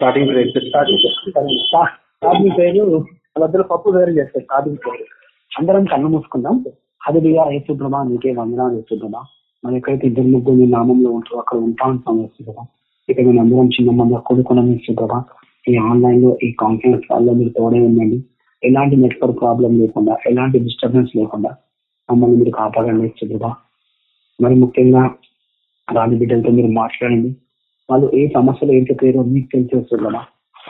Starting starting starting పేరు మధ్యలో పప్పు వేరు చేస్తారు స్టార్టింగ్ పేరు అందరం కన్ను మూసుకుందాం. హదిగా ఏసుబ్రమా నీకే వందనాలు ఏసుప్రభా. మనం ఎక్కడైతే ఇద్దరు ముగ్గురు మీ నామంలో ఉంటారో అక్కడ ఉంటా ఉంటాం ఏసుప్రభా. ఇక మేము అందరం చిన్న మంది కొనుక్కున్నాం ఏసుప్రభా. ఈ ఆన్లైన్లో ఈ కాన్ఫరెన్స్ కాల్లో మీరు తోడే ఉండండి. ఎలాంటి నెట్వర్క్ ప్రాబ్లం లేకుండా ఎలాంటి డిస్టర్బెన్స్ లేకుండా మమ్మల్ని మీరు కాపాడండి ఏసుప్రభా. మరి ముఖ్యంగా రాని బిడ్డలతో మీరు మాట్లాడండి. వాళ్ళు ఏ సమస్యలు ఏంటో పేరు మీకు తెలిసి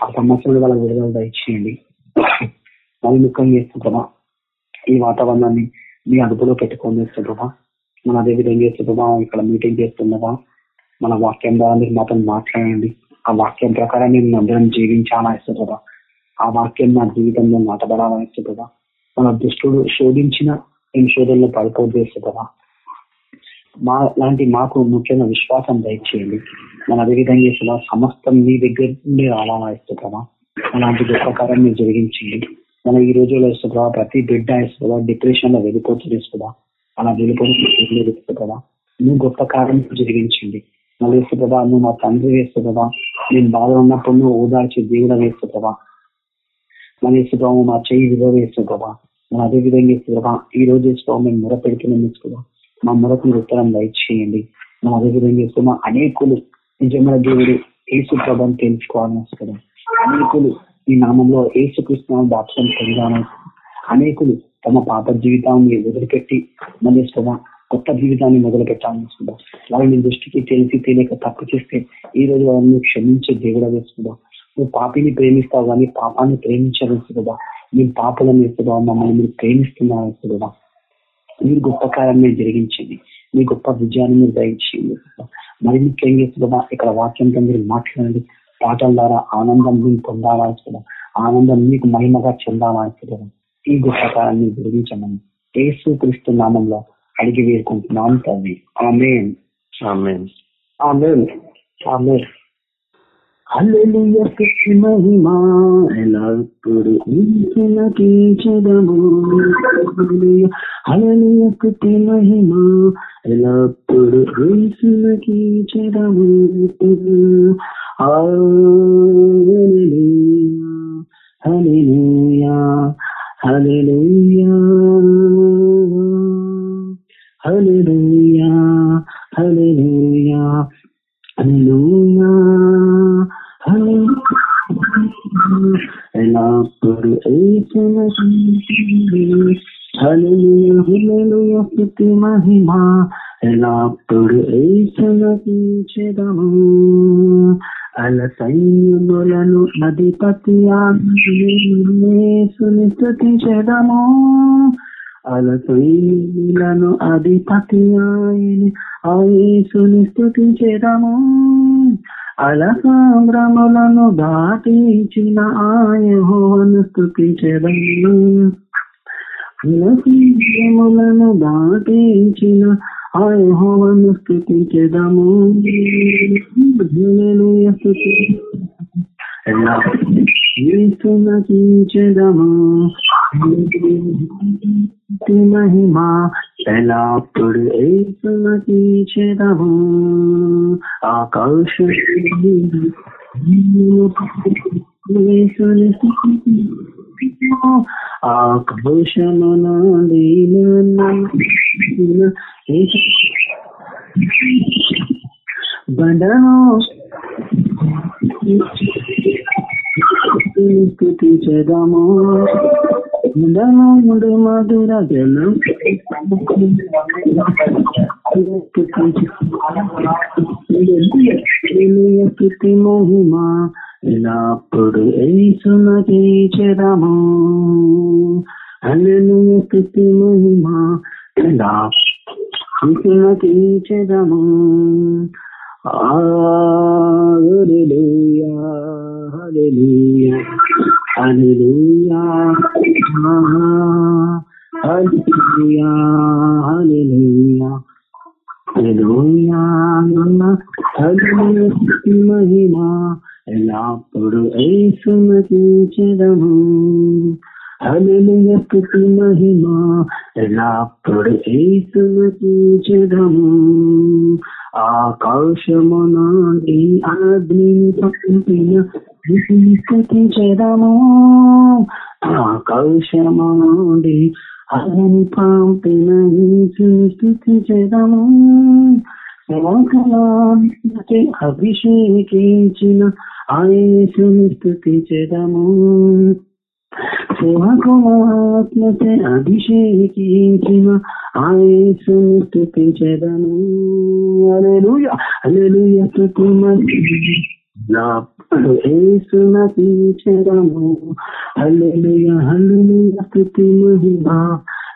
ఆ సమస్యలు వాళ్ళకి విడుదల దయచేయండి. మరి ముఖం చేస్తుంటామా ఈ వాతావరణాన్ని మీ అదుపులో పెట్టుకొని చేస్తుంటామా మనం అదే విధంగా చేస్తుందా ఇక్కడ మీటింగ్ చేస్తుండగా మన వాక్యం ద్వారా మీరు మాత్రం మాట్లాడండి. ఆ వాక్యం ప్రకారం నేను అందరం జీవించాలా ఇస్తుందా ఆ వాక్యం నా జీవితంలో నాటబడాలని ఇస్తుందా మన దుష్టుడు శోధించిన నేను శోధనలో పడిపోతూ చేస్తుందా మా లాంటి మాకు ముఖ్యంగా విశ్వాసం దయచేయండి. మన అదేవిధంగా చేసిన సమస్తం మీ దగ్గర నుండి రావాలా ఇస్తుందా అలాంటి గొప్ప కార్యం మీరు జరిగించండి మన ఈ రోజుల్లో ఇస్తుందా ప్రతి బిడ్డ ఇస్తుందా డిప్రెషన్లో వెళ్ళిపోతుంది ఇస్తుందా అలా వెళ్ళిపోతుంది కదా నువ్వు గొప్ప కార్యం జరిగించండి. మళ్ళీ ఇస్తుందా నువ్వు మా తండ్రి వేస్తుందా నేను బాధ ఉన్నప్పుడు నువ్వు ఓదార్చి దేవుడ వేస్తుందా మన ఇస్తుందా మా చెయ్యి విలువ వేస్తుందా మన అదే విధంగా ఇస్తుందా ఈ రోజు ఇస్తుందా మేము మొర పెడుతున్నాం ఇస్తుందా మా మొరకు ఉత్తరం దయచేయండి మా అదే విధంగా చేస్తున్నా అనేకులు నిజమైన దేవుడు ఏసు ప్రభం తెలుసుకోవాలని వస్తుంది అనేకులు ఈ నామంలో ఏసు కృష్ణ పొందాలని అనేకులు తమ పాత జీవితాన్ని వదిలిపెట్టి మళ్ళీ కొత్త జీవితాన్ని మొదలు పెట్టాలని వస్తుందా వాళ్ళని దృష్టికి తెలిసి తెలియక తప్పు చేస్తే ఈ రోజు వాళ్ళని క్షమించే దేవుడు వేస్తుందా నువ్వు పాపిని ప్రేమిస్తావు కానీ పాపాన్ని కదా నేను పాపలను వేస్తుందా మమ్మల్ని మీరు ప్రేమిస్తున్నావు వేస్తుందా మీరు గొప్ప కార్యాన్ని జరిగించండి మీ గొప్ప విజయాన్ని మీరు దయచేయండి మరి ముఖ్యంగా చేస్తుందా ఇక్కడ వాక్యంతో మీరు మాట్లాడండి పాటల ద్వారా ఆనందం మీరు పొందాలా ఆనందం మీకు మహిమగా చెందాలా ఈ గొప్ప కార్యాన్ని జరిగించమని ఏసు క్రీస్తు నామంలో అడిగి వేరుకుంటున్నాం తల్లి ఆమె ఆమె ఆమె హల్లెలూయకు మహిమా ఎల్లప్పుడు ఇంచునకి చెదము హల్లెలూయకు మహిమా ఎల్లప్పుడు ఇంచునకి చెదము హల్లెలూయా హల్లెలూయా హల్లెలూయా. హల్లెలూయా హల్లెలూయా ఎల్లప్పుడు స్థుతి మహిమ ఎలాప్పుడు ఏసునకించెదము అల సైన్యములను అధిపతి ఆసుని స్థుతించెదము అల సైన్యులను అధిపతి ఆయని ఆయేసుని స్థుతించెదము అలసాంద్రములను దాటించిన ఆయహోను స్థుతించదము అలసాంద్రములను దాటించిన ఆయహోను స్థుతించదము. స్థుతి మహిమా ఎలాప్పుడు ఏసునటించదము ఆకాశ ఆకాశమున బండను స్థుతించదము ముందు మధుర జనం స్థుతి మహిమా ఎల్లప్పుడు ఏసును తీర్చదము అలను స్థుతి మహిమా ఎలా అంతున తీర్చదము హల్లెలూయా హల్లెలూయా హల్లెలూయా హల్లెలూయా హల్లెలూయా హల్లెలూయా హల్లెలూయా మహిమా ఎలాప్పుడు ఏసుమతించదము హల్లెలూయ స్తుతి మహిమ. ఎలాప్పుడు ఏసుమతించదము ఆకాశము నాటి అగ్నిని పంపిన నీతిని ఆకాశము నుండి అగ్ని పంపిన నీతిని స్తుతించెదము సేవకులానికి అభిషేకించిన ఆయసుని స్తుతించెదము సేవకులాత్మతే అభిషేకించిన ఆయసుని స్తుతించెదము హల్లెలూయా హల్లెలూయా స్తుతిమని నా యేసునతించెదము అల్లెలుయ హల్లెలూయా స్థుతి మహిమా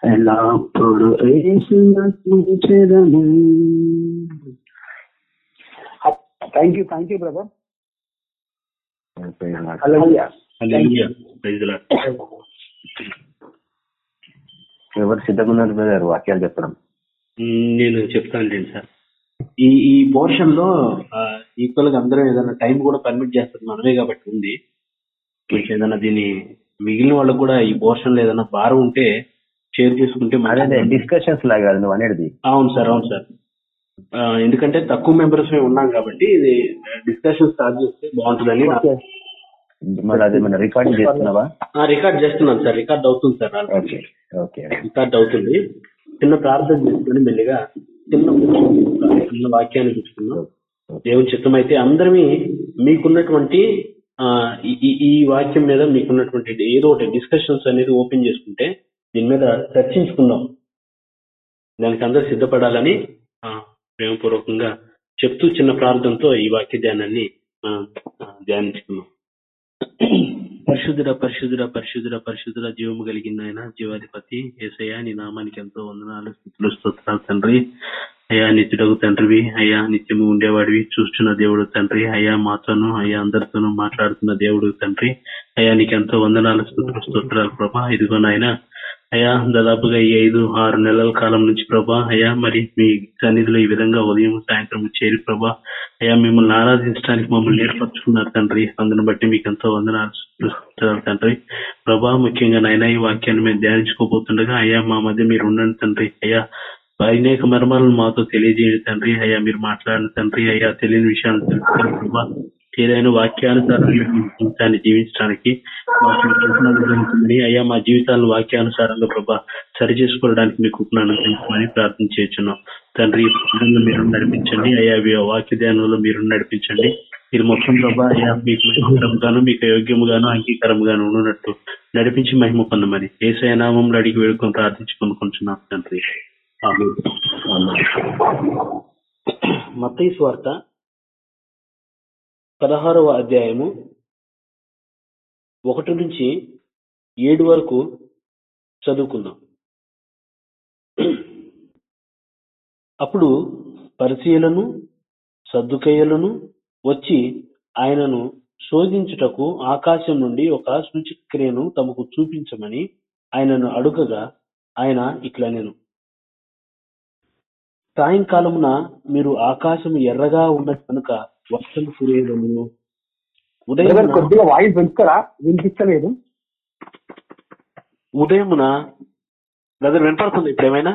ఎల్లప్పుడు యేసునతించెదము thank you thank you brother. ఎవరు సిద్ధంగా ఉన్నారు బ్రదర్? వాక్యాలు చెప్పడం. నేను చెప్తాను లేండి సార్. ఈ ఈ పోర్షన్లో ఈక్వల్గా అందరం ఏదైనా టైం కూడా పర్మిట్ చేస్తారు మనమే కాబట్టి ఉంది. మీకు ఏదైనా దీని మిగిలిన వాళ్ళకు కూడా ఈ పోర్షన్లో ఏదైనా భారం ఉంటే షేర్ చేసుకుంటే. డిస్కషన్స్ లాగా నువ్వు అనేది. అవును సార్ అవును సార్. ఎందుకంటే తక్కువ మెంబర్స్ ఉన్నాం కాబట్టి ఇది డిస్కషన్ స్టార్ట్ చేస్తే బాగుంటుందని రికార్డింగ్ చేస్తున్నావా? రికార్డ్ చేస్తున్నాను సార్ రికార్డ్ అవుతుంది సార్ రికార్డ్ అవుతుంది. చిన్న ప్రార్థన చేసుకుని మెల్లిగా చిన్న చిన్న వాక్యాన్ని చూసుకుందాం దేవుని చిత్తం అయితే అందరమీ మీకున్నటువంటి ఈ వాక్యం మీద మీకున్నటువంటి ఏదో ఒకటి డిస్కషన్స్ అనేది ఓపెన్ చేసుకుంటే దీని మీద చర్చించుకుందాం. దానికి అందరూ సిద్ధపడాలని ఆ, ప్రేమపూర్వకంగా చెప్తూ చిన్న ప్రార్థనతో ఈ వాక్య ధ్యానాన్ని మనం ఆ, ధ్యానించుకుందాం. పరిశుద్ధుడ పరిశుద్ధుడ పరిశుద్ధుడ పరిశుద్ధుడ జీవము కలిగిన ఆయన జీవాధిపతి ఏసయ్య నీ నామానికి ఎంతో వందనాలు స్థితులు స్తోత్రాలు తండ్రి. అయ్యా నిత్యుడకు తండ్రివి. అయ్యా నిత్యము ఉండేవాడివి. చూస్తున్న దేవుడు తండ్రి. అయ్యా మాతోను అయ్యా అందరితోనూ మాట్లాడుతున్న దేవుడు తండ్రి. అయ్యా నీకు ఎంతో వందనాలు స్థుతులు స్తోత్రాలు ప్రభా. ఇదిగో నాయన అయ్యా దాదాపుగా ఈ ఐదు ఆరు నెలల కాలం నుంచి ప్రభా అయ్యా మరి మీ సన్నిధిలో ఈ విధంగా ఉదయం సాయంత్రం చేరి ప్రభా అయ్యా మిమ్మల్ని ఆరాధించడానికి మమ్మల్ని నేర్పరచుకున్నారు తండ్రి. అందుని బట్టి మీకు ఎంతో వందనాలు తండ్రి. ప్రభా ముఖ్యంగా నైనా ఈ వాక్యాన్ని మేము ధ్యానించుకోబోతుండగా అయ్యా మా మధ్య మీరు ఉండండి తండ్రి. అయ్యా అనేక మర్మాలను మాతో తెలియజేయండి తండ్రి. అయ్యా మీరు మాట్లాడిన తండ్రి. అయ్యా తెలియని విషయాలు తెలుసుకోండి ప్రభా. ఏదైనా వాక్యానుసారం జీవితాన్ని జీవించడానికి మాకు అయ్యా మా జీవితాలను వాక్యానుసారంగా ప్రభా సరి చేసుకోవడానికి మీకు అనుగ్రహించమని ప్రార్థన చేస్తున్నాం. తండ్రి మీరు నడిపించండి. అయ్యా వాక్య ధ్యానంలో మీరు నడిపించండి. ఇది మొత్తం ప్రభా అయ్యా మీకు మహిమకరంగాను మీకు యోగ్యముగాను అంగీకారముగాను ఉన్నట్టు నడిపించి మహిమ పొందమని ఏసయ నామంలో అడిగి వేడుకొని ప్రార్థించి కొంటున్నాం తండ్రి. మత వార్త పదహారవ అధ్యాయము ఒకటి నుంచి ఏడు వరకు చదువుకుందాం. అప్పుడు పరిచయలను సద్దుకయ్యలను వచ్చి ఆయనను శోధించుటకు ఆకాశం నుండి ఒక సూచక్రియను తమకు చూపించమని ఆయనను అడుగగా ఆయన ఇట్లా నేను. సాయంకాలమున మీరు ఆకాశం ఎర్రగా ఉన్న కనుక కురేదను బ్రదర్ ఉదయం కొద్దిగా వాయిస్ పెంచుతారా వినిపించలేదు. ఉదయమున బ్రదర్ వినపడుతుంది ఇప్పుడు ఏమైనా?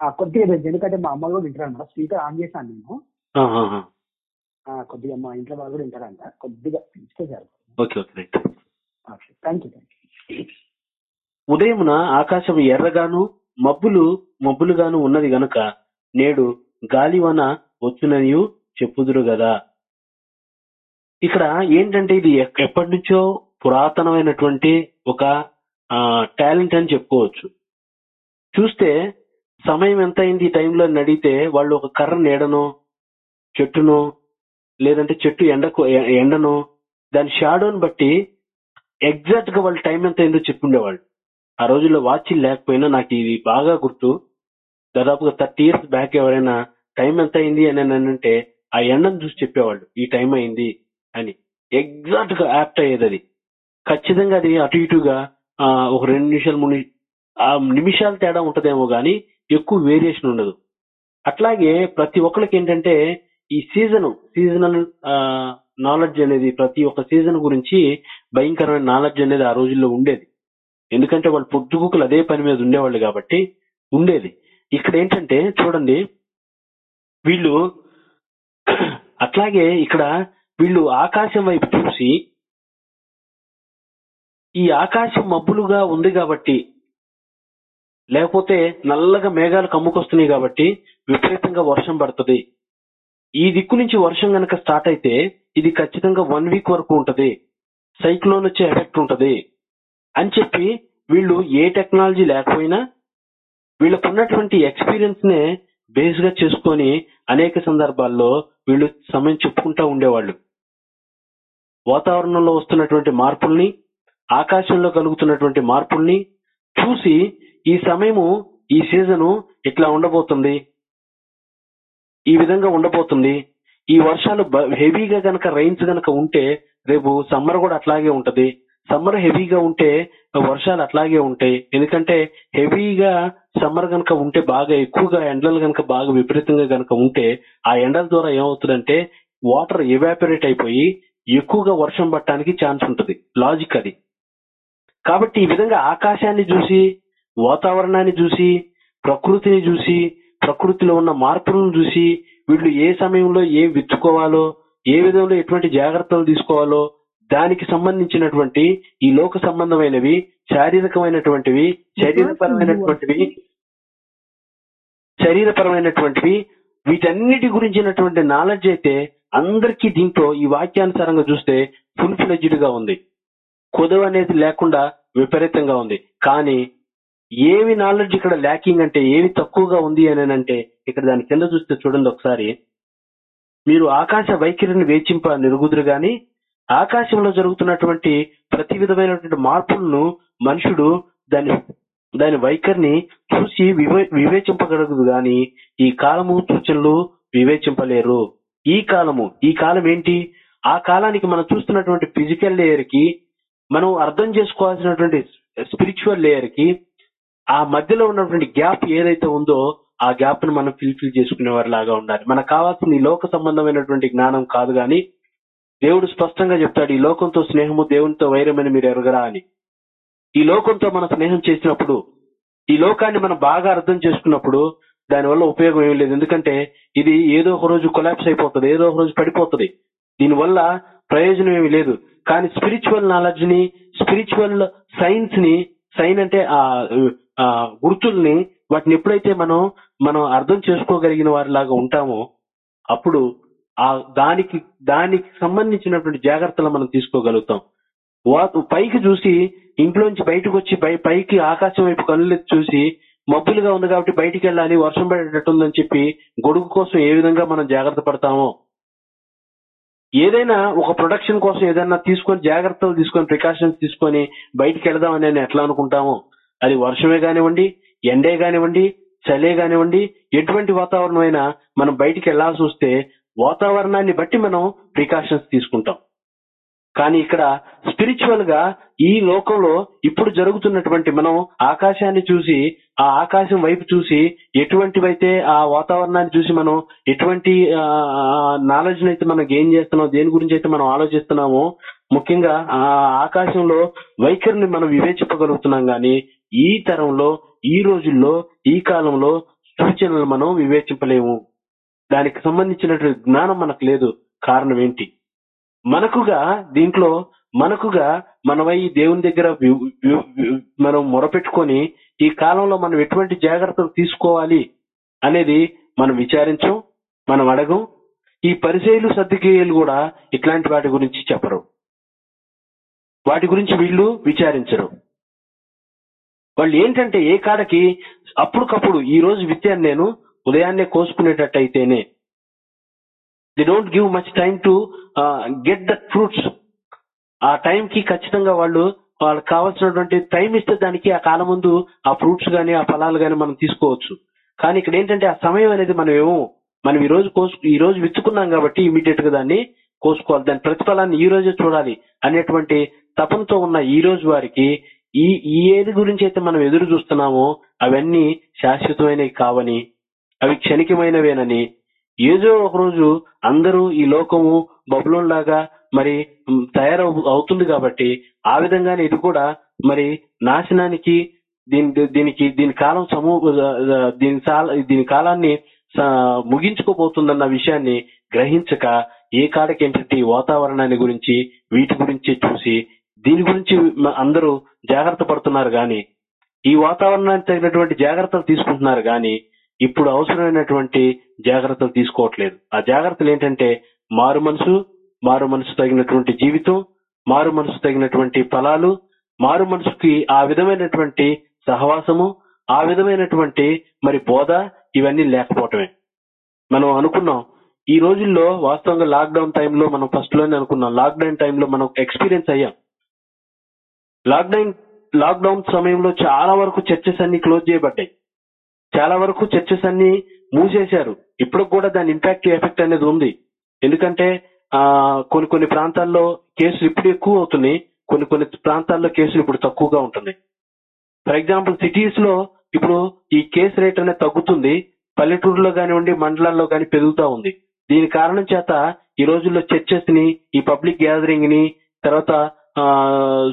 ఆ, కొద్దిగా పెంచు. ఎందుకంటే మా అమ్మ కూడా వింటారు అనమాట స్పీకర్ ఆన్ చేశాను నేను. కొద్దిగా మా ఇంట్లో వాళ్ళు కూడా వింటారంట. కొద్దిగా పెంచితే చాలు okay okay right. Thank you thank you. ఉదయమున ఆకాశం ఎర్రగాను మబ్బులు మబ్బులుగాను ఉన్నది గనుక నేడు గాలివన వచ్చుననియు చెప్పుదురు కదా ఇక్కడ ఏంటంటే ఇది ఎప్పటి నుంచో పురాతనమైనటువంటి ఒక టాలెంట్ అని చెప్పుకోవచ్చు. చూస్తే సమయం ఎంత అయింది ఈ టైంలో అని అడిగితే వాళ్ళు ఒక కర్ర నీడనో చెట్టునో లేదంటే చెట్టు ఎండకు ఎండను ఎండనో దాని షాడోని బట్టి ఎగ్జాక్ట్గా వాళ్ళ టైం ఎంత అయిందో చెప్పుండేవాళ్ళు. ఆ రోజుల్లో వాచ్ లేకపోయినా నాకు ఇది బాగా గుర్తు. దాదాపుగా థర్టీ ఇయర్స్ బ్యాక్ ఎవరైనా టైం ఎంత అయింది అని అంటే ఆ ఎండను చూసి చెప్పేవాళ్ళు ఈ టైం అయింది అని. ఎగ్జాక్ట్గా యాప్ట్ అయ్యేది అది. ఖచ్చితంగా అది అటు ఇటుగా ఒక రెండు నిమిషాలు మూడు ఆ నిమిషాల తేడా ఉంటదేమో గానీ ఎక్కువ వేరియేషన్ ఉండదు. అట్లాగే ప్రతి ఒక్కరికి ఏంటంటే ఈ సీజన్ సీజనల్ నాలెడ్జ్ అనేది ప్రతి ఒక్క సీజన్ గురించి భయంకరమైన నాలెడ్జ్ అనేది ఆ రోజుల్లో ఉండేది. ఎందుకంటే వాళ్ళు పొద్దుగుకులు అదే పని మీద ఉండేవాళ్ళు కాబట్టి ఉండేది. ఇక్కడ ఏంటంటే చూడండి వీళ్ళు అట్లాగే ఇక్కడ వీళ్ళు ఆకాశం వైపు చూసి ఈ ఆకాశం మబ్బులుగా ఉంది కాబట్టి లేకపోతే నల్లగా మేఘాలు కమ్ముకొస్తున్నాయి కాబట్టి విపరీతంగా వర్షం పడుతుంది. ఈ దిక్కు నుంచి వర్షం గనక స్టార్ట్ అయితే ఇది ఖచ్చితంగా వన్ వీక్ వరకు ఉంటది. సైక్లోన్ వచ్చే ఎఫెక్ట్ ఉంటది. అని చెప్పి వీళ్ళు ఏ టెక్నాలజీ లేకపోయినా వీళ్ళకున్నటువంటి ఎక్స్పీరియన్స్ నే బేస్గా చేసుకొని అనేక సందర్భాల్లో వీళ్ళు సమయం చెప్పుకుంటా ఉండేవాళ్ళు. వాతావరణంలో వస్తున్నటువంటి మార్పుల్ని ఆకాశంలో కలుగుతున్నటువంటి మార్పుల్ని చూసి ఈ సమయము ఈ సీజను ఇట్లా ఉండబోతుంది. ఈ విధంగా ఉండబోతుంది. ఈ వర్షాలు బ- హెవీగా గనక రైన్స్ గనక ఉంటే రేపు సమ్మర్ కూడా అట్లాగే ఉంటది. సమ్మర్ హెవీగా ఉంటే వర్షాలు అట్లాగే ఉంటాయి. ఎందుకంటే హెవీగా సమ్మర్ కనుక ఉంటే బాగా ఎక్కువగా ఎండలు కనుక బాగా విపరీతంగా కనుక ఉంటే ఆ ఎండల ద్వారా ఏమవుతుందంటే వాటర్ ఎవాపరేట్ అయిపోయి ఎక్కువగా వర్షం పట్టడానికి ఛాన్స్ ఉంటుంది. లాజిక్ అది. కాబట్టి ఈ విధంగా ఆకాశాన్ని చూసి వాతావరణాన్ని చూసి ప్రకృతిని చూసి ప్రకృతిలో ఉన్న మార్పులను చూసి వీళ్ళు ఏ సమయంలో ఏం విత్తుకోవాలో ఏ విధంలో ఎటువంటి జాగ్రత్తలు తీసుకోవాలో దానికి సంబంధించినటువంటి ఈ లోక సంబంధమైనవి శారీరకమైనటువంటివి శరీరపరమైనటువంటివి శరీరపరమైనటువంటివి వీటన్నిటి గురించినటువంటి నాలెడ్జ్ అయితే అందరికీ దీంట్లో ఈ వాక్యానుసారంగా చూస్తే ఫుల్ ఫ్లెడ్జ్డ్గా ఉంది. కొదవ అనేది లేకుండా విపరీతంగా ఉంది. కానీ ఏవి నాలెడ్జ్ ఇక్కడ ల్యాకింగ్ అంటే ఏవి తక్కువగా ఉంది అని అంటే ఇక్కడ దాని కింద చూస్తే చూడండి ఒకసారి. మీరు ఆకాశ వైఖరిని వేచింప నిరుగుదురు గాని ఆకాశంలో జరుగుతున్నటువంటి ప్రతి విధమైనటువంటి మార్పులను మనుషుడు దాని దాని వైఖరిని చూసి వివే వివేచింపగలదు గాని ఈ కాలము సూచనలు వివేచింపలేరు. ఈ కాలము ఈ కాలం ఏంటి? ఆ కాలానికి మనం చూస్తున్నటువంటి ఫిజికల్ లేయర్కి మనం అర్థం చేసుకోవాల్సినటువంటి స్పిరిచువల్ లేయర్కి ఆ మధ్యలో ఉన్నటువంటి గ్యాప్ ఏదైతే ఉందో ఆ గ్యాప్ను మనం ఫిల్ఫిల్ చేసుకునే వారి లాగా ఉండాలి. మనకు కావాల్సింది లోక సంబంధమైనటువంటి జ్ఞానం కాదు గాని దేవుడు స్పష్టంగా చెప్తాడు ఈ లోకంతో స్నేహము దేవునితో వైరమని మీరు ఎరగరా అని. ఈ లోకంతో మనం స్నేహం చేసినప్పుడు ఈ లోకాన్ని మనం బాగా అర్థం చేసుకున్నప్పుడు దానివల్ల ఉపయోగం ఏం లేదు. ఎందుకంటే ఇది ఏదో ఒక రోజు కొలాప్స్ అయిపోతుంది ఏదో ఒక రోజు పడిపోతుంది. దీనివల్ల ప్రయోజనం ఏమి లేదు. కానీ స్పిరిచువల్ నాలెడ్జ్ని స్పిరిచువల్ సైన్స్ని సైన్ అంటే ఆ గుర్తుల్ని వాటిని ఎప్పుడైతే మనం మనం అర్థం చేసుకోగలిగిన వారిలాగా ఉంటామో అప్పుడు ఆ దానికి దానికి సంబంధించినటువంటి జాగ్రత్తలు మనం తీసుకోగలుగుతాం. వా- పైకి చూసి ఇంట్లోంచి బయటకు వచ్చి పై- పైకి ఆకాశం వైపు కళ్ళు చూసి మబ్బులుగా ఉంది కాబట్టి బయటికి వెళ్ళాలి వర్షం పడేటట్టుందని చెప్పి గొడుగు కోసం ఏ విధంగా మనం జాగ్రత్త పడతామో. ఏదైనా ఒక ప్రొడక్షన్ కోసం ఏదైనా తీసుకొని జాగ్రత్తలు తీసుకొని ప్రికాషన్స్ తీసుకొని బయటికి వెళదామని అని ఎట్లా అనుకుంటామో. అది వర్షమే కానివ్వండి ఎండే కానివ్వండి చలే కానివ్వండి ఎటువంటి వాతావరణం అయినా మనం బయటికి వెళ్ళాల్సి వస్తే వాతావరణాన్ని బట్టి మనం ప్రికాషన్స్ తీసుకుంటాం. కానీ ఇక్కడ స్పిరిచువల్గా ఈ లోకంలో ఇప్పుడు జరుగుతున్నటువంటి మనం ఆకాశాన్ని చూసి ఆ ఆకాశం వైపు చూసి ఎటువంటివైతే ఆ వాతావరణాన్ని చూసి మనం ఎటువంటి నాలెడ్జ్ అయితే మనం గెయిన్ చేస్తున్నాం దేని గురించి అయితే మనం ఆలోచిస్తున్నామో ముఖ్యంగా ఆ ఆకాశంలో వైఖరిని మనం వివేచింపగలుగుతున్నాం గాని ఈ తరంలో ఈ రోజుల్లో ఈ కాలంలో సూచనలు మనం వివేచింపలేము. దానికి సంబంధించినటువంటి జ్ఞానం మనకు లేదు. కారణం ఏంటి? మనకుగా దీంట్లో మనకుగా మనమై దేవుని దగ్గర మనం మొరపెట్టుకొని ఈ కాలంలో మనం ఎటువంటి జాగ్రత్తలు తీసుకోవాలి అనేది మనం విచారించం మనం అడగం. ఈ పరిచయలు సర్దికేయులు కూడా ఇట్లాంటి వాటి గురించి చెప్పరు. వాటి గురించి వీళ్ళు విచారించరు. వాళ్ళు ఏంటంటే ఏ కాడకి అప్పటికప్పుడు ఈ రోజు విత్తాను నేను ఉదయాన్నే కోసుకునేటట్టయితేనే they don't give much time to get that fruits ఆ టైంకి ఖచ్చితంగా వాళ్ళు వాళ్ళకి కావాల్సినటువంటి టైం ఇస్తే దానికి ఆ కాలం ముందు ఆ ఫ్రూట్స్ గానీ ఆ ఫలాలు గానీ మనం తీసుకోవచ్చు. కానీ ఇక్కడ ఏంటంటే ఆ సమయం అనేది మనం ఏమో మనం ఈ రోజు కోసు ఈ రోజు విత్తుకున్నాం కాబట్టి ఇమీడియట్గా దాన్ని కోసుకోవాలి. దాని ప్రతిఫలాన్ని ఈ రోజే చూడాలి అనేటువంటి తపనతో ఉన్న ఈ రోజు వారికి ఈ ఈ ఏది గురించి అయితే మనం ఎదురు చూస్తున్నామో అవన్నీ శాశ్వతమైనవి కావని అవి క్షణికమైనవేనని. ఏదో ఒకరోజు అందరూ ఈ లోకము బబులోన్ లాగా మరి తయారు అవుతుంది కాబట్టి ఆ విధంగానే ఇది కూడా మరి నాశనానికి దీని దీనికి దీని కాలం సమూ దీని దీని కాలాన్ని ముగించుకోబోతుందన్న విషయాన్ని గ్రహించక ఏ కాడకేంటి ఈ వాతావరణాన్ని గురించి వీటి గురించి చూసి దీని గురించి అందరూ జాగ్రత్త పడుతున్నారు గాని ఈ వాతావరణానికి తగినటువంటి జాగ్రత్తలు తీసుకుంటున్నారు గాని ఇప్పుడు అవసరమైనటువంటి జాగ్రత్తలు తీసుకోవట్లేదు. ఆ జాగ్రత్తలు ఏంటంటే మారు మనసు మారు మనసు తగినటువంటి జీవితం మారు మనసు తగినటువంటి ఫలాలు మారు మనసుకి ఆ విధమైనటువంటి సహవాసము ఆ విధమైనటువంటి మరి బోధ ఇవన్నీ లేకపోవటమే. మనం అనుకున్నాం ఈ రోజుల్లో వాస్తవంగా లాక్డౌన్ టైంలో మనం ఫస్ట్లోనే అనుకున్నాం లాక్డౌన్ టైంలో మనం ఎక్స్పీరియన్స్ అయ్యాం. లాక్డౌన్ లాక్డౌన్ సమయంలో చాలా వరకు చర్చెస్ అన్ని క్లోజ్ చేయబడ్డాయి. చాలా వరకు చర్చెస్ అన్ని మూసేశారు. ఇప్పుడు కూడా దాని ఇంపాక్ట్ ఎఫెక్ట్ అనేది ఉంది. ఎందుకంటే ఆ కొన్ని కొన్ని ప్రాంతాల్లో కేసులు ఇప్పుడు ఎక్కువ అవుతున్నాయి. కొన్ని కొన్ని ప్రాంతాల్లో కేసులు ఇప్పుడు తక్కువగా ఉంటున్నాయి. ఫర్ ఎగ్జాంపుల్ సిటీస్లో ఇప్పుడు ఈ కేసు రేట్ అనేది తగ్గుతుంది. పల్లెటూరులో కానివ్వండి మండలాల్లో కానీ పెరుగుతా ఉంది. దీని కారణం చేత ఈ రోజుల్లో చర్చెస్ని ఈ పబ్లిక్ గ్యాదరింగ్ని తర్వాత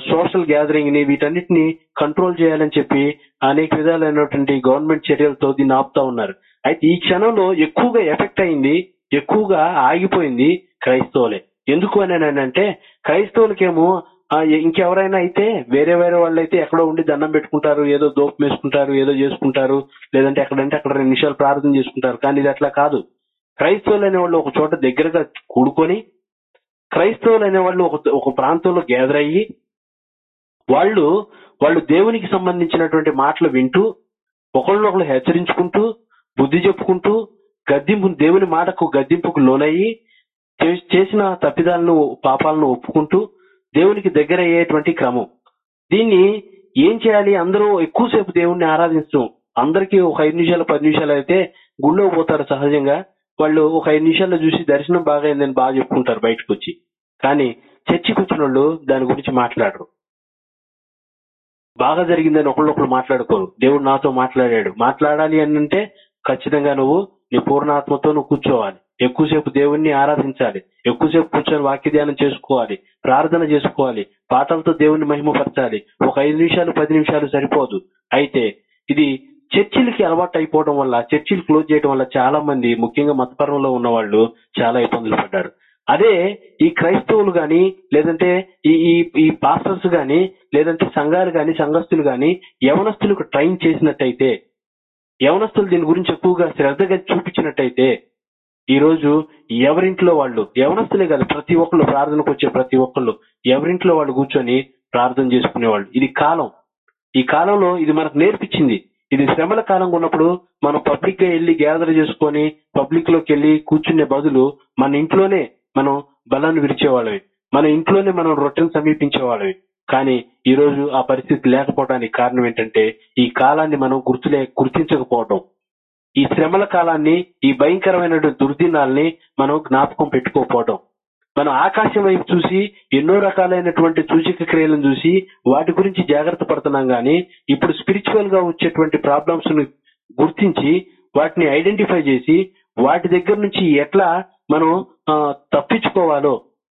సోషల్ గ్యాదరింగ్ని వీటన్నిటిని కంట్రోల్ చేయాలని చెప్పి అనేక విధాలైనటువంటి గవర్నమెంట్ చర్యలతో దీన్ని ఆపుతా ఉన్నారు. అయితే ఈ క్షణంలో ఎక్కువగా ఎఫెక్ట్ అయింది ఎక్కువగా ఆగిపోయింది క్రైస్తవులే. ఎందుకు అని అంటే క్రైస్తవులకేమో ఇంకెవరైనా అయితే వేరే వేరే వాళ్ళు అయితే ఎక్కడో ఉండి దండం పెట్టుకుంటారు ఏదో దోపం వేసుకుంటారు ఏదో చేసుకుంటారు లేదంటే ఎక్కడంటే అక్కడ రెండు నిమిషాలు ప్రార్థన చేసుకుంటారు. కానీ ఇది అట్లా కాదు. క్రైస్తవులు అనేవాళ్ళు ఒక చోట దగ్గరగా కూడుకొని క్రైస్తవులు అనే వాళ్ళు ఒక ఒక ప్రాంతంలో గ్యాదర్ అయ్యి వాళ్ళు వాళ్ళు దేవునికి సంబంధించినటువంటి మాటలు వింటూ ఒకళ్ళనొకళ్ళు హెచ్చరించుకుంటూ బుద్ధి చెప్పుకుంటూ గద్దింపు దేవుని మాటకు గద్దింపుకు లోనయ్యి చే- చేసిన తప్పిదాలను పాపాలను ఒప్పుకుంటూ దేవునికి దగ్గర అయ్యేటువంటి క్రమం. దీన్ని ఏం చేయాలి? అందరూ ఎక్కువసేపు దేవుణ్ణి ఆరాధించడం అందరికీ ఒక ఐదు నిమిషాలు పది నిమిషాలు అయితే గుళ్ళో పోతారు సహజంగా. వాళ్ళు ఒక ఐదు నిమిషాల్లో చూసి దర్శనం బాగా అయిందని బాగా చెప్పుకుంటారు బయటకు వచ్చి కానీ చర్చికి వచ్చిన వాళ్ళు దాని గురించి మాట్లాడరు. బాగా జరిగిందని ఒకళ్ళొకళ్ళు మాట్లాడుకోరు దేవుడు నాతో మాట్లాడాడు. మాట్లాడాలి అని అంటే ఖచ్చితంగా నువ్వు నీ పూర్ణాత్మతో నువ్వు కూర్చోవాలి. ఎక్కువసేపు దేవుణ్ణి ఆరాధించాలి. ఎక్కువసేపు కూర్చొని వాక్య ధ్యానం చేసుకోవాలి. ప్రార్థన చేసుకోవాలి. పాటలతో దేవుణ్ణి మహిమపరచాలి. ఒక ఐదు నిమిషాలు పది నిమిషాలు సరిపోదు. అయితే ఇది చర్చిలకి అలవాటు అయిపోవడం వల్ల చర్చిలు క్లోజ్ చేయడం వల్ల చాలా మంది ముఖ్యంగా మతపరంలో ఉన్న వాళ్ళు చాలా ఇబ్బందులు పడ్డారు. అదే ఈ క్రైస్తవులు గాని లేదంటే ఈ ఈ ఈ పాస్టర్స్ గాని లేదంటే సంఘాలు గాని సంఘస్థులు గాని యవనస్తులకు ట్రైన్ చేసినట్టయితే యవనస్తులు దీని గురించి ఎక్కువగా శ్రద్ధగా చూపించినట్టయితే ఈ రోజు ఎవరింట్లో వాళ్ళు యవనస్తులే కాదు ప్రతి ఒక్కళ్ళు ప్రార్థనకు వచ్చే ప్రతి ఒక్కళ్ళు ఎవరింట్లో వాళ్ళు కూర్చొని ప్రార్థన చేసుకునేవాళ్ళు. ఇది కాలం. ఈ కాలంలో ఇది మనకు నేర్పించింది. ఇది శ్రమల కాలం ఉన్నప్పుడు మనం పబ్లిక్గా వెళ్ళి గ్యాదర్ చేసుకొని పబ్లిక్లోకి వెళ్ళి కూర్చునే బదులు మన ఇంట్లోనే మనం బలాన్ని విరిచేవాళ్ళవి మన ఇంట్లోనే మనం రొట్టెను సమీపించేవాళ్ళవి కానీ ఈ రోజు ఆ పరిస్థితి లేకపోవడానికి కారణం ఏంటంటే ఈ కాలాన్ని మనం గుర్తులే గుర్తించకపోవడం. ఈ శ్రమల కాలాన్ని ఈ భయంకరమైనటువంటి దుర్దినాల్ని మనం జ్ఞాపకం పెట్టుకోకపోవడం. మనం ఆకాశం వైపు చూసి ఎన్నో రకాలైనటువంటి సూచక క్రియలను చూసి వాటి గురించి జాగ్రత్త పడుతున్నాం గానీ ఇప్పుడు స్పిరిచువల్గా వచ్చేటువంటి ప్రాబ్లమ్స్ను గుర్తించి వాటిని ఐడెంటిఫై చేసి వాటి దగ్గర నుంచి ఎట్లా మనం తప్పించుకోవాలో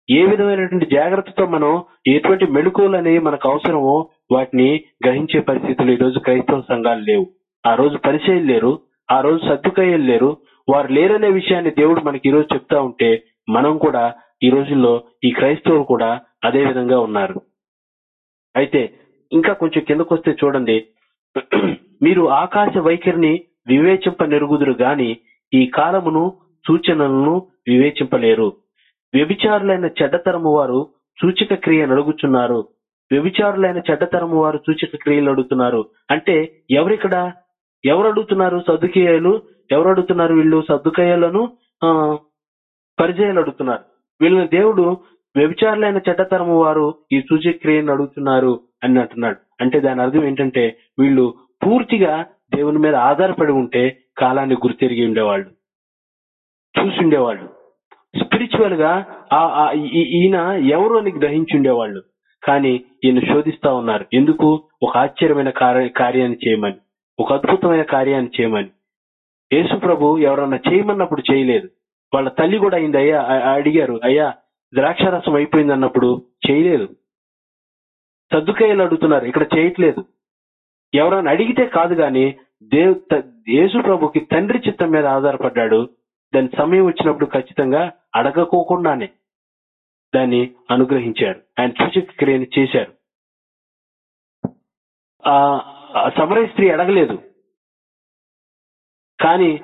ఏ విధమైనటువంటి జాగ్రత్తతో మనం ఎటువంటి మెళుకువలు అనేవి మనకు అవసరమో వాటిని గ్రహించే పరిస్థితులు ఈ రోజు క్రైస్తవ సంఘాలు లేవు. ఆ రోజు పరిచయం లేరు ఆ రోజు సర్దుకయ్యలు లేరు. వారు లేరనే విషయాన్ని దేవుడు మనకి ఈ రోజు చెప్తా ఉంటే మనం కూడా ఈ రోజుల్లో ఈ క్రైస్తవులు కూడా అదే విధంగా ఉన్నారు. అయితే ఇంకా కొంచెం కిందకు వస్తే చూడండి. మీరు ఆకాశ వైఖరిని వివేచింప నెరుగుదురు గాని ఈ కాలమును సూచనలను వివేచింపలేరు. వ్యభిచారులైన చెడ్డతరము వారు సూచక క్రియ నడుగుచున్నారు. వ్యభిచారులైన చెడ్డతరము వారు సూచక క్రియలు అడుగుతున్నారు అంటే ఎవరిక్కడ? ఎవరు అడుగుతున్నారు సదుకీయలు ఎవరు అడుగుతున్నారు వీళ్ళు సదుకయ్యలను ఆ పరిచయాలు అడుగుతున్నారు. వీళ్ళని దేవుడు వ్యభిచారులైన చెడ్డతరము వారు ఈ సూచక క్రియను అడుగుతున్నారు అని అంటున్నాడు. అంటే దాని అర్థం ఏంటంటే వీళ్ళు పూర్తిగా దేవుని మీద ఆధారపడి ఉంటే కాలాన్ని గుర్తెరిగి ఉండేవాళ్ళు. చూసుండేవాళ్ళు. స్పిరిచువల్గా ఆ- ఈయన ఎవరు అని గ్రహించుండేవాళ్ళు. కానీ ఈయన శోధిస్తా ఉన్నారు. ఎందుకు? ఒక ఆశ్చర్యమైన కార్య- కార్యాన్ని చేయమని. ఒక అద్భుతమైన కార్యాన్ని చేయమని. యేసు ప్రభు ఎవరన్నా చేయమన్నప్పుడు చేయలేదు. వాళ్ళ తల్లి కూడా అయింది అయ్యా ఆ- అడిగారు అయ్యా ద్రాక్షారసం అయిపోయింది అన్నప్పుడు చేయలేదు. సర్దుకాయలు అడుగుతున్నారు ఇక్కడ చేయట్లేదు. ఎవరైనా అడిగితే కాదు గాని దేవ్ యేసు ప్రభుకి తండ్రి చిత్తం మీద ఆధారపడ్డాడు. దాని సమయం వచ్చినప్పుడు ఖచ్చితంగా అడగకోకుండానే దాన్ని అనుగ్రహించాడు. ఆయన సూచక క్రియను చేశారు. ఆ సమరయ స్త్రీ అడగలేదు. కానీ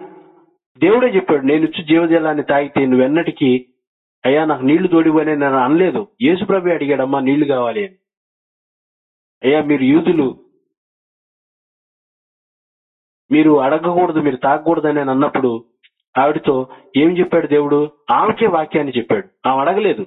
దేవుడే చెప్పాడు నేను ఇచ్చు జీవజలాన్ని తాగితే నువ్వెన్నటికీ అయ్యా నాకు నీళ్ళు తోడివని నేను అనలేదు. యేసుప్రభు అడిగాడమ్మా నీళ్ళు కావాలి అని. అయ్యా మీరు యూదులు. మీరు అడగకూడదు మీరు తాగకూడదు అని అన్నప్పుడు ఆవిడతో ఏం చెప్పాడు దేవుడు? ఆమెకే వాక్యాన్ని చెప్పాడు. ఆమె అడగలేదు.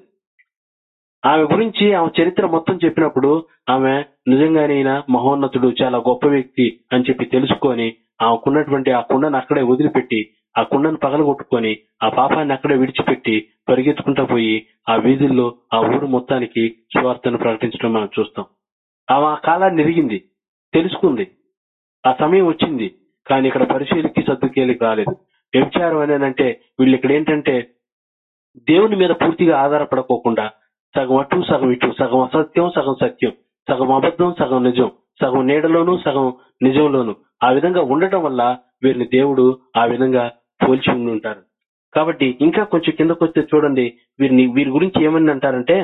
ఆమె గురించి ఆమె చరిత్ర మొత్తం చెప్పినప్పుడు ఆమె నిజంగానే ఈయన మహోన్నతుడు చాలా గొప్ప వ్యక్తి అని చెప్పి తెలుసుకొని ఆమెకున్నటువంటి ఆ కుండను అక్కడే వదిలిపెట్టి ఆ కుండను పగలగొట్టుకొని ఆ పాపాన్ని అక్కడే విడిచిపెట్టి పరిగెత్తుకుంటా పోయి ఆ వీధుల్లో ఆ ఊరు మొత్తానికి స్వార్థను ప్రకటించడం మనం చూస్తాం. ఆమె ఆ కాలాన్ని ఎరిగింది తెలుసుకుంది. ఆ సమయం వచ్చింది కానీ ఇక్కడ పరిశీలికి సర్దుకేలికి రాలేదు. వ్యభిచారం అని అంటే వీళ్ళు ఇక్కడ ఏంటంటే దేవుని మీద పూర్తిగా ఆధారపడకోకుండా సగం అటు సగం ఇటు సగం అసత్యం సగం సత్యం సగం అబద్ధం సగం నిజం సగం నీడలోను సగం నిజంలోను ఆ విధంగా ఉండటం వల్ల వీరిని దేవుడు ఆ విధంగా పోల్చి ఉండి ఉంటారు. కాబట్టి ఇంకా కొంచెం కిందకు వస్తే చూడండి వీరిని వీరి గురించి ఏమని అంటారంటే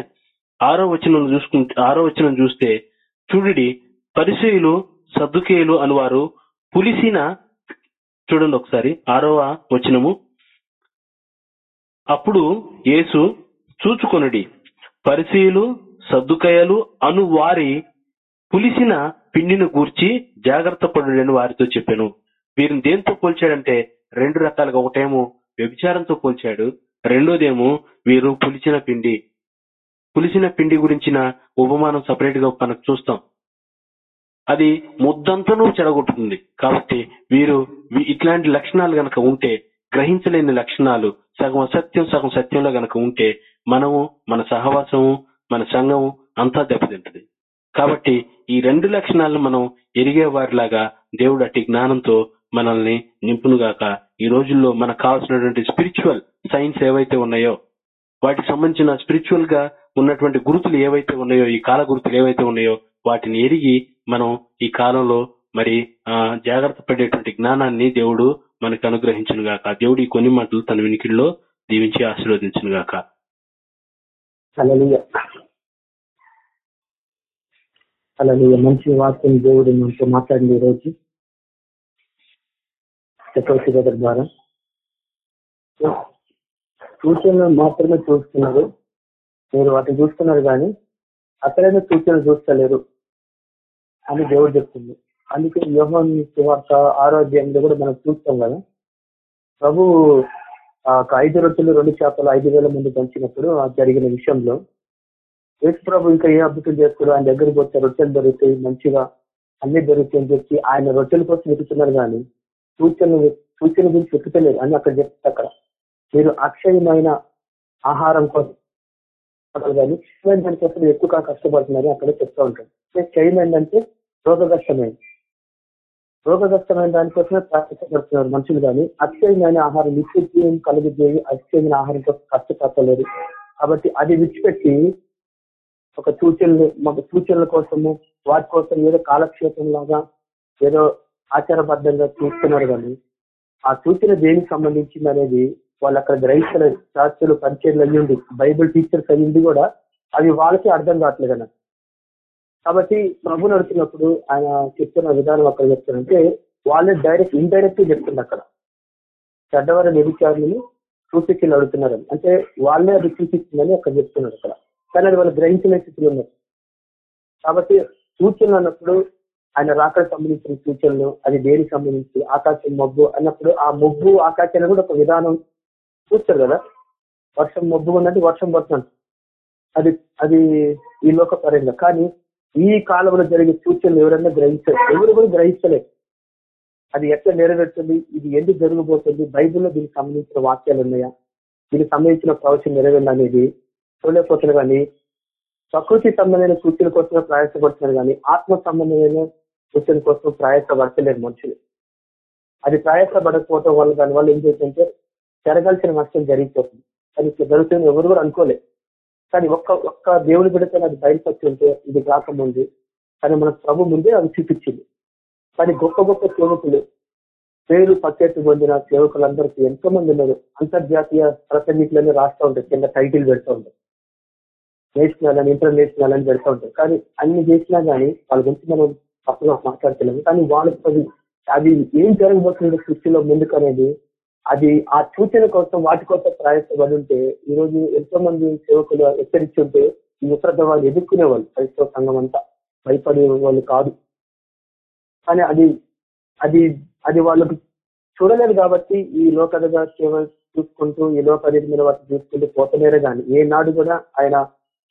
ఆరో వచనం చూసుకుంటే ఆరో వచనం చూస్తే చూడుడి పరిచయులు సద్దుకేయులు అనువారు పులిసిన చూడండి ఒకసారి ఆరవ వచనము. అప్పుడు యేసు చూచుకొనుడి పరిశీలు సద్దుకయలు అను వారి పులిసిన పిండిని గూర్చి జాగ్రత్త పడుడని వారితో చెప్పాను. వీరిని దేంతో పోల్చాడంటే రెండు రకాలుగా ఒకటేమో వ్యభిచారంతో పోల్చాడు రెండోదేమో వీరు పులిచిన పిండి. పులిసిన పిండి గురించిన ఉపమానం సపరేట్గా మనకు చూస్తాం. అది ముద్దంతను చెడగొట్టుతుంది. కాబట్టి వీరు ఇట్లాంటి లక్షణాలు గనక ఉంటే గ్రహించలేని లక్షణాలు సగం అసత్యం సగం సత్యంలో గనక ఉంటే మనము మన సహవాసము మన సంఘము అంతా దెబ్బతింటది. కాబట్టి ఈ రెండు లక్షణాలను మనం ఎరిగే వారిలాగా దేవుడు అట్టి జ్ఞానంతో మనల్ని నింపునుగాక ఈ రోజుల్లో మనకు కావాల్సినటువంటి స్పిరిచువల్ సైన్స్ ఏవైతే ఉన్నాయో వాటికి సంబంధించిన స్పిరిచువల్గా ఉన్నటువంటి గురుతులు ఏవైతే ఉన్నాయో ఈ కాల గురుతులు ఏవైతే ఉన్నాయో వాటిని ఎరిగి మనం ఈ కాలంలో మరి ఆ జాగ్రత్త పడేటువంటి జ్ఞానాన్ని దేవుడు మనకు అనుగ్రహించును గాక. దేవుడు ఈ కొన్ని మాటలు తన వినికిడిలో దీవించి ఆశీర్వదించును గాక. అలలియ మంచి వాక్యం దేవుడు మనతో మాట్లాడింది ఈరోజు. రోజు చక్రవర్తి గారి ద్వారా. సూచనలు మాత్రమే చూస్తున్నారు. మీరు వాటిని చూస్తున్నారు కానీ అసలైన సూచనలు చూస్తలేరు. అని దేవుడు చెప్తుంది. అందుకే యోహన్ వార్త ఆరోగ్యంలో కూడా మనం చూస్తాం కదా. ప్రభు ఐదు రొట్టెలు రెండు చేపలు ఐదు వేల మంది పంచినప్పుడు జరిగిన విషయంలో యేసు ప్రభు ఇంకా ఏ అద్భుతం చేస్తారు ఆయన దగ్గరికి వచ్చే రొట్టెలు దొరుకుతాయి మంచిగా అన్ని దొరుకుతాయి అని చెప్పి ఆయన రొట్టెల కోసం వెతుకుతున్నారు కానీ సూచన సూచన గురించి వెతుకుతలేరు అని అక్కడ చెప్తే అక్కడ. మీరు అక్షయమైన ఆహారం కోసం కానీ క్షయమైన దానికోసం ఎక్కువగా కష్టపడుతున్నారని అక్కడ చెప్తూ ఉంటాడు క్షయం ఏంటంటే రోగగ్రస్తమైంది రోగగ్రస్తమైన దానికోసమే కష్టపడుతున్నారు మనుషులు కానీ అక్షయమైన ఆహారం నిత్య కలుగుతుంది కలుగుజేయి ఆహారం కోసం కష్టపడలేదు కాబట్టి అది విడిచిపెట్టి ఒక సూచనలు మాకు సూచనల కోసము వాటి కోసం ఏదో కాలక్షేపం లాగా ఏదో ఆచారబద్ధంగా చూస్తున్నారు కానీ ఆ సూచన దేనికి సంబంధించింది అనేది వాళ్ళు అక్కడ గ్రహించిన శాస్త్రులు పరిచయలు అయ్యింది బైబిల్ టీచర్స్ అయ్యింది కూడా అవి వాళ్ళకి అర్థం కావట్లేదు అన్న కాబట్టి ప్రభు నడుతున్నప్పుడు ఆయన చెప్తున్న విధానం అక్కడ చెప్తారంటే వాళ్ళే డైరెక్ట్ ఇండైరెక్ట్ చెప్తుంది అక్కడ. చెడ్డవారి వ్యభిచారులని సూచికలు అడుగుతున్నారు అంటే వాళ్ళే అది సూచిస్తుందని అక్కడ చెప్తున్నారు అక్కడ. కానీ అది వాళ్ళు గ్రహించిన స్థితిలో ఉన్నారు. కాబట్టి సూచనలు అన్నప్పుడు ఆయన రాకడ సంబంధించిన సూచనలు అది దేనికి సంబంధించి ఆకాశం మబ్బు అన్నప్పుడు ఆ మబ్బు ఆకాశాన్ని కూడా ఒక విధానం చూస్తారు కదా. వర్షం మబ్బు ఉన్నట్టు వర్షం పడుతుంది. అది అది ఈ లోకపరంగా. కానీ ఈ కాలంలో జరిగే సూచనలు ఎవరైనా గ్రహించారు ఎవరు కూడా గ్రహించలేదు. అది ఎట్లా నెరవేరుతుంది? ఇది ఎందుకు జరగబోతుంది? బైబిల్లో దీనికి సంబంధించిన వాక్యాలు ఉన్నాయా? దీనికి సంబంధించిన ప్రవచనం నెరవేరు అనేది చూడలేకపోతున్నారు కానీ ప్రకృతి సంబంధమైన సూచన కోసం ప్రయాసపడుతున్నారు కానీ ఆత్మ సంబంధమైన సూచన కోసం ప్రయాసపడతలేరు మనుషులు. అది ప్రయాసపడకపోవటం వల్ల దానివల్ల ఏం చేస్తుంటే జరగాల్సిన నష్టం జరిగిపోతుంది. అది ఇట్లా జరుగుతుంది ఎవరు కూడా అనుకోలేదు. కానీ ఒక్క ఒక్క దేవుని బిడ్డతో అది బయటకు ఉంటే ఇది కాకముందు కానీ మన ప్రభు ముందే అది చూపించింది. కానీ గొప్ప గొప్ప సేవకులు పేరు పక్కెట్టు పొందిన సేవకులందరికీ ఎంతో మంది ఉన్నారు. అంతర్జాతీయ ప్రసంగికులని రాస్తూ ఉంటారు కింద టైటిల్ పెడుతూ ఉంటారు నేషనల్ అని ఇంటర్నేషనల్ అని పెడుతూ ఉంటారు కానీ అన్ని చేసినా కానీ వాళ్ళ గురించి మనం తప్పుగా మాట్లాడలేము కానీ వాళ్ళకి అది అది ఏం జరగబోతుంది సృష్టిలో ముందుకు అనేది అది ఆ సూచన కోసం వాటి కోసం ప్రయాసపడి ఉంటే ఈ రోజు ఎంతో మంది సేవకులు హెచ్చరించి ఉంటే ఈ వాళ్ళు ఎదుర్కొనేవాళ్ళు క్రైస్తవ సంఘం అంతా భయపడే వాళ్ళు కాదు. కానీ అది అది అది వాళ్ళకి చూడలేదు కాబట్టి ఈ లోకదగా సేవ చూసుకుంటూ ఈ లోక మీద వాటిని చూసుకుంటూ పోతలేరే కానీ ఏ నాడు కూడా ఆయన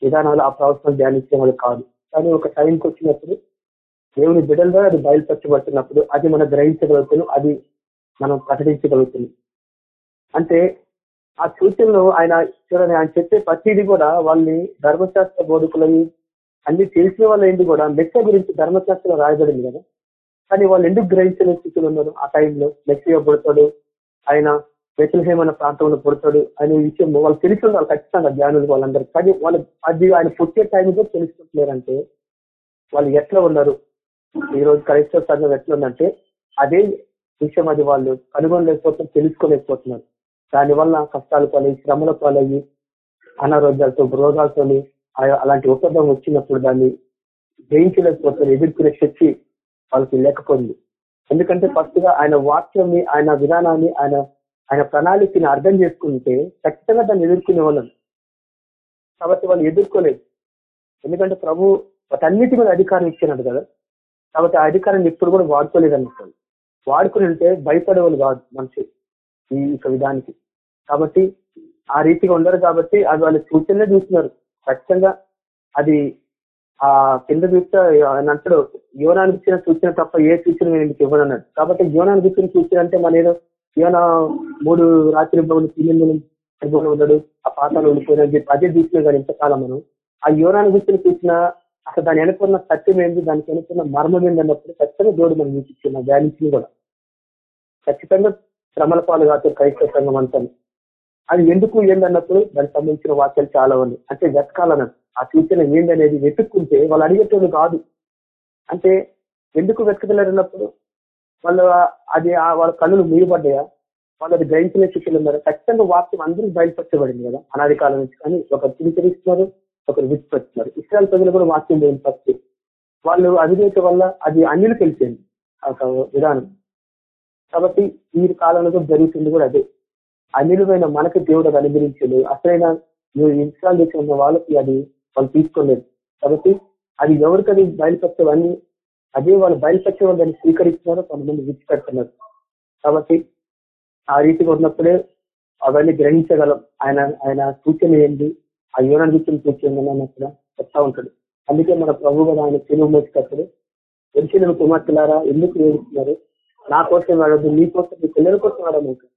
విధానాలు ఆ ప్రవచనం ధ్యానించేవాడు కాదు. కానీ ఒక టైంకి వచ్చినప్పుడు దేవుని బిడ్డలుగా అది బయలుపరచబడుతున్నప్పుడు అది మనం గ్రహించగలుగుతున్నాం అది మనం ప్రకటించగలుగుతుంది అంటే ఆ సూచనలు ఆయన చూడండి ఆయన చెప్పే ప్రతిదీ కూడా వాళ్ళని ధర్మశాస్త్ర బోధకులని అన్ని తెలిసిన వాళ్ళ ఎందుకు కూడా మెక్క గురించి ధర్మశాస్త్రం రాయబడింది కదా. కానీ వాళ్ళు ఎందుకు గ్రహించిన స్థితిలో ఉన్నారు? ఆ టైంలో మెక్సిగా పుడతాడు ఆయన బెత్లహేమ్ ప్రాంతంలో పుడతాడు అనే విషయం వాళ్ళు తెలుసు వాళ్ళు ఖచ్చితంగా జ్ఞానులు వాళ్ళందరూ. కానీ వాళ్ళు అది ఆయన పుట్టే టైం కూడా తెలుసుకుంటున్నారంటే వాళ్ళు ఎట్లా ఉన్నారు? ఈ రోజు క్రైస్తవ సంఘం ఎట్లా ఉందంటే అదే విషయం అది వాళ్ళు కనుగొనలేకపోతున్నారు తెలుసుకోలేకపోతున్నారు. దానివల్ల కష్టాలు పాలయ్యి శ్రమల పాలయ్యి అనారోగ్యాలతో రోగాలతో అలాంటి ఒప్పందం వచ్చినప్పుడు దాన్ని జయించలేకపోతున్నారు ఎదుర్కొనే శక్తి వాళ్ళకి లేకపోయింది. ఎందుకంటే ఫస్ట్గా ఆయన వాక్యాన్ని ఆయన విధానాన్ని ఆయన ఆయన ప్రణాళికని అర్థం చేసుకుంటే ఖచ్చితంగా దాన్ని ఎదుర్కొనే వాళ్ళని కాబట్టి వాళ్ళు ఎదుర్కోలేదు. ఎందుకంటే ప్రభు వాటన్నిటి మీద అధికారం ఇచ్చినట్టు కదా. కాబట్టి ఆ అధికారాన్ని ఎప్పుడు కూడా వాడుకోలేదు అనుకోండి వాడుకుని ఉంటే భయపడేవాళ్ళు కాదు మనిషి ఈ యొక్క విధానికి. కాబట్టి ఆ రీతిగా ఉండరు కాబట్టి అది వాళ్ళు సూచనలే చూస్తున్నారు. ఖచ్చితంగా అది ఆ కింద చూస్తే ఆయన అంటాడు యోనానికి ఇచ్చిన సూచన తప్ప ఏ సూచన నేను ఇంటికి ఇవ్వను అన్నాడు కాబట్టి యోనానికి ఇచ్చిన సూచన అంటే మన ఏదో యోన మూడు రాత్రి భవన్ ఉన్నాడు ఆ పాతాలు ఉండిపోయిన అదే చూసినా కానీ ఇంతకాలం మనం ఆ యోనానికి ఇచ్చిన సూచన అసలు దాని వెనుకున్న సత్యం ఏంది? దానికి వెనుకున్న మర్మం ఏంటి అన్నప్పుడు ఖచ్చితంగా దేవుడు మనం చూపించిన ధ్యానించింది కూడా. ఖచ్చితంగా శ్రమల పాలు కాదు క్రైస్తవ సంఘం అంతా. అది ఎందుకు ఏందన్నప్పుడు దానికి సంబంధించిన వాక్యాలు చాలా ఉన్నాయి. అంటే వెతకాలన్నట్టు ఆ సూచన ఏందనేది వెతుక్కుంటే వాళ్ళు అడిగేటోళ్ళు కాదు. అంటే ఎందుకు వెతకలేరు అన్నప్పుడు? వాళ్ళు అది వాళ్ళ కళ్ళు మీయబడ్డాయా వాళ్ళు అది గ్రహించిన స్థితిలో ఉన్నారు? ఖచ్చితంగా వాక్యం అందరూ బయలుపరచబడింది కదా. అనాది కాలం నుంచి. కానీ ఒకరు తిరిగిస్తున్నారు ఒకరు విడిచిపెడుతున్నారు ఇస్రాయల్ ప్రజలు కూడా వాక్యం లేని ఫస్ట్ వాళ్ళు అవిధేత వల్ల అది అన్యులు తెలిసింది. ఒక విధానం. కాబట్టి ఈ కాలంలో జరుగుతుంది కూడా అదే. అనిలుమైన మనకు దేవుడు అది అనుగ్రహించలేదు. అసలైన నువ్వు ఇన్స్టాల్ చేసి ఉన్న వాళ్ళకి అది వాళ్ళు తీసుకోలేదు. కాబట్టి అది ఎవరికి అది అదే వాళ్ళు బయలుపరిచే వాళ్ళు దాన్ని స్వీకరిస్తున్నారు కొంతమంది విడిచిపెడుతున్నారు. కాబట్టి ఆ రీతిగా ఉన్నప్పుడే అవన్నీ గ్రహించగలం. ఆయన ఆయన సూచన ఏంటి? ఆ యోనాన్ని కూర్చోండి అక్కడ. చెప్తా ఉంటాడు. అందుకే మన ప్రభు కూడా ఆయన తెలుగు మోసుకప్పుడు తెలిసిన కుమార్తెలారా ఎందుకు ఏడుస్తున్నారు? నా కోసం వాడద్దు నీ కోసం మీ పిల్లల కోసం వాడమంటారు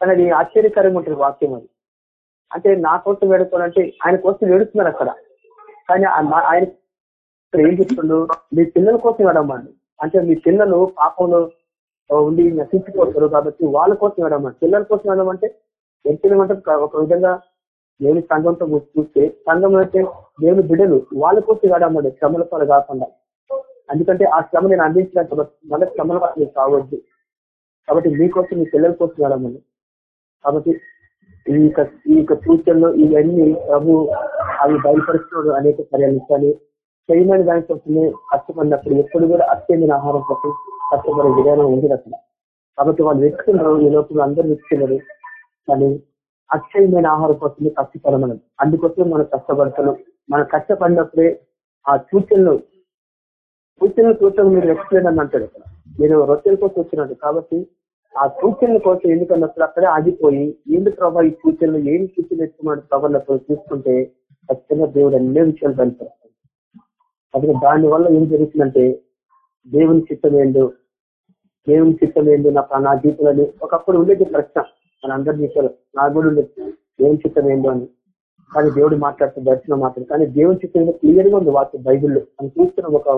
కానీ అది ఆశ్చర్యకరంగా ఉంటుంది వాక్యం అది. అంటే నా కోసం వేడుకోవాలంటే ఆయన కోసం వేడుతున్నారు అక్కడ. కానీ ఆయన ఏం చెప్తుండ్రు మీ పిల్లల కోసం వేడమ్మండి అంటే మీ పిల్లలు పాపంలో ఉండి నశించిపోతారు కాబట్టి వాళ్ళ కోసం వేడమ్మండి పిల్లల కోసం వేడమంటే ఎంత ఒక విధంగా దేవుని సంఘంతో చూస్తే సంఘం అయితే దేవుని బిడ్డలు వాళ్ళ కోసం వేడమ్మండి శ్రమల పాలు కాకుండా. ఎందుకంటే ఆ శ్రమ నేను అందించిన మన శ్రమల పాలు కావద్దు కాబట్టి మీకోసం మీ పిల్లల కోసం వేడమ్మండి కాబట్టి ఈ యొక్క ఈ యొక్క సూచనలు ఇవన్నీ ప్రభు అవి బయలుపరుస్తున్నాడు అనేక పర్యాలించాలి చేయమని దానికోసమే కష్టపడినప్పుడు ఎప్పుడు కూడా అత్యమైన ఆహారం కోసం కష్టపడే విధానం ఉంది అసలు కాబట్టి వాళ్ళు వ్యక్తులు ఈ లోపల అందరూ వెతుకున్నారు కానీ అక్షయమైన ఆహారం కోసమే కష్టపడమనం. అందుకోసం మనం కష్టపడుతున్నాం. మనం కష్టపడినప్పుడే ఆ సూచనలు సూచనలు చూడటం మీరు వెతుకులేదని అంటాడు మీరు రొట్టెల కోసం వచ్చినట్టు. కాబట్టి ఆ సూచనల కోసం ఎందుకన్నప్పుడు అక్కడే ఆగిపోయి ఏంటి ప్రభావ ఈ సూచనలు ఏం సూచనలు ఎత్తుకున్నాడు ప్రభావం చూసుకుంటే ఖచ్చితంగా దేవుడు అన్ని విషయాలు బయలుపడతాడు అందుకే దాని వల్ల ఏం జరుగుతుందంటే దేవుని చిత్తం ఏందో దేవుని చిత్తం ఏందో నా నా జీవితంలో ఒకప్పుడు ఉండేది ప్రశ్న. మన అందరి విషయాలు నా కూడా దేవుని చిత్తం ఏందో అని. కానీ దేవుడు మాట్లాడుతూ దర్శనం మాత్రం. కానీ దేవుని చిత్తం క్లియర్గా ఉంది వాటి బైబిల్లో. అని చూస్తున్నాం ఒక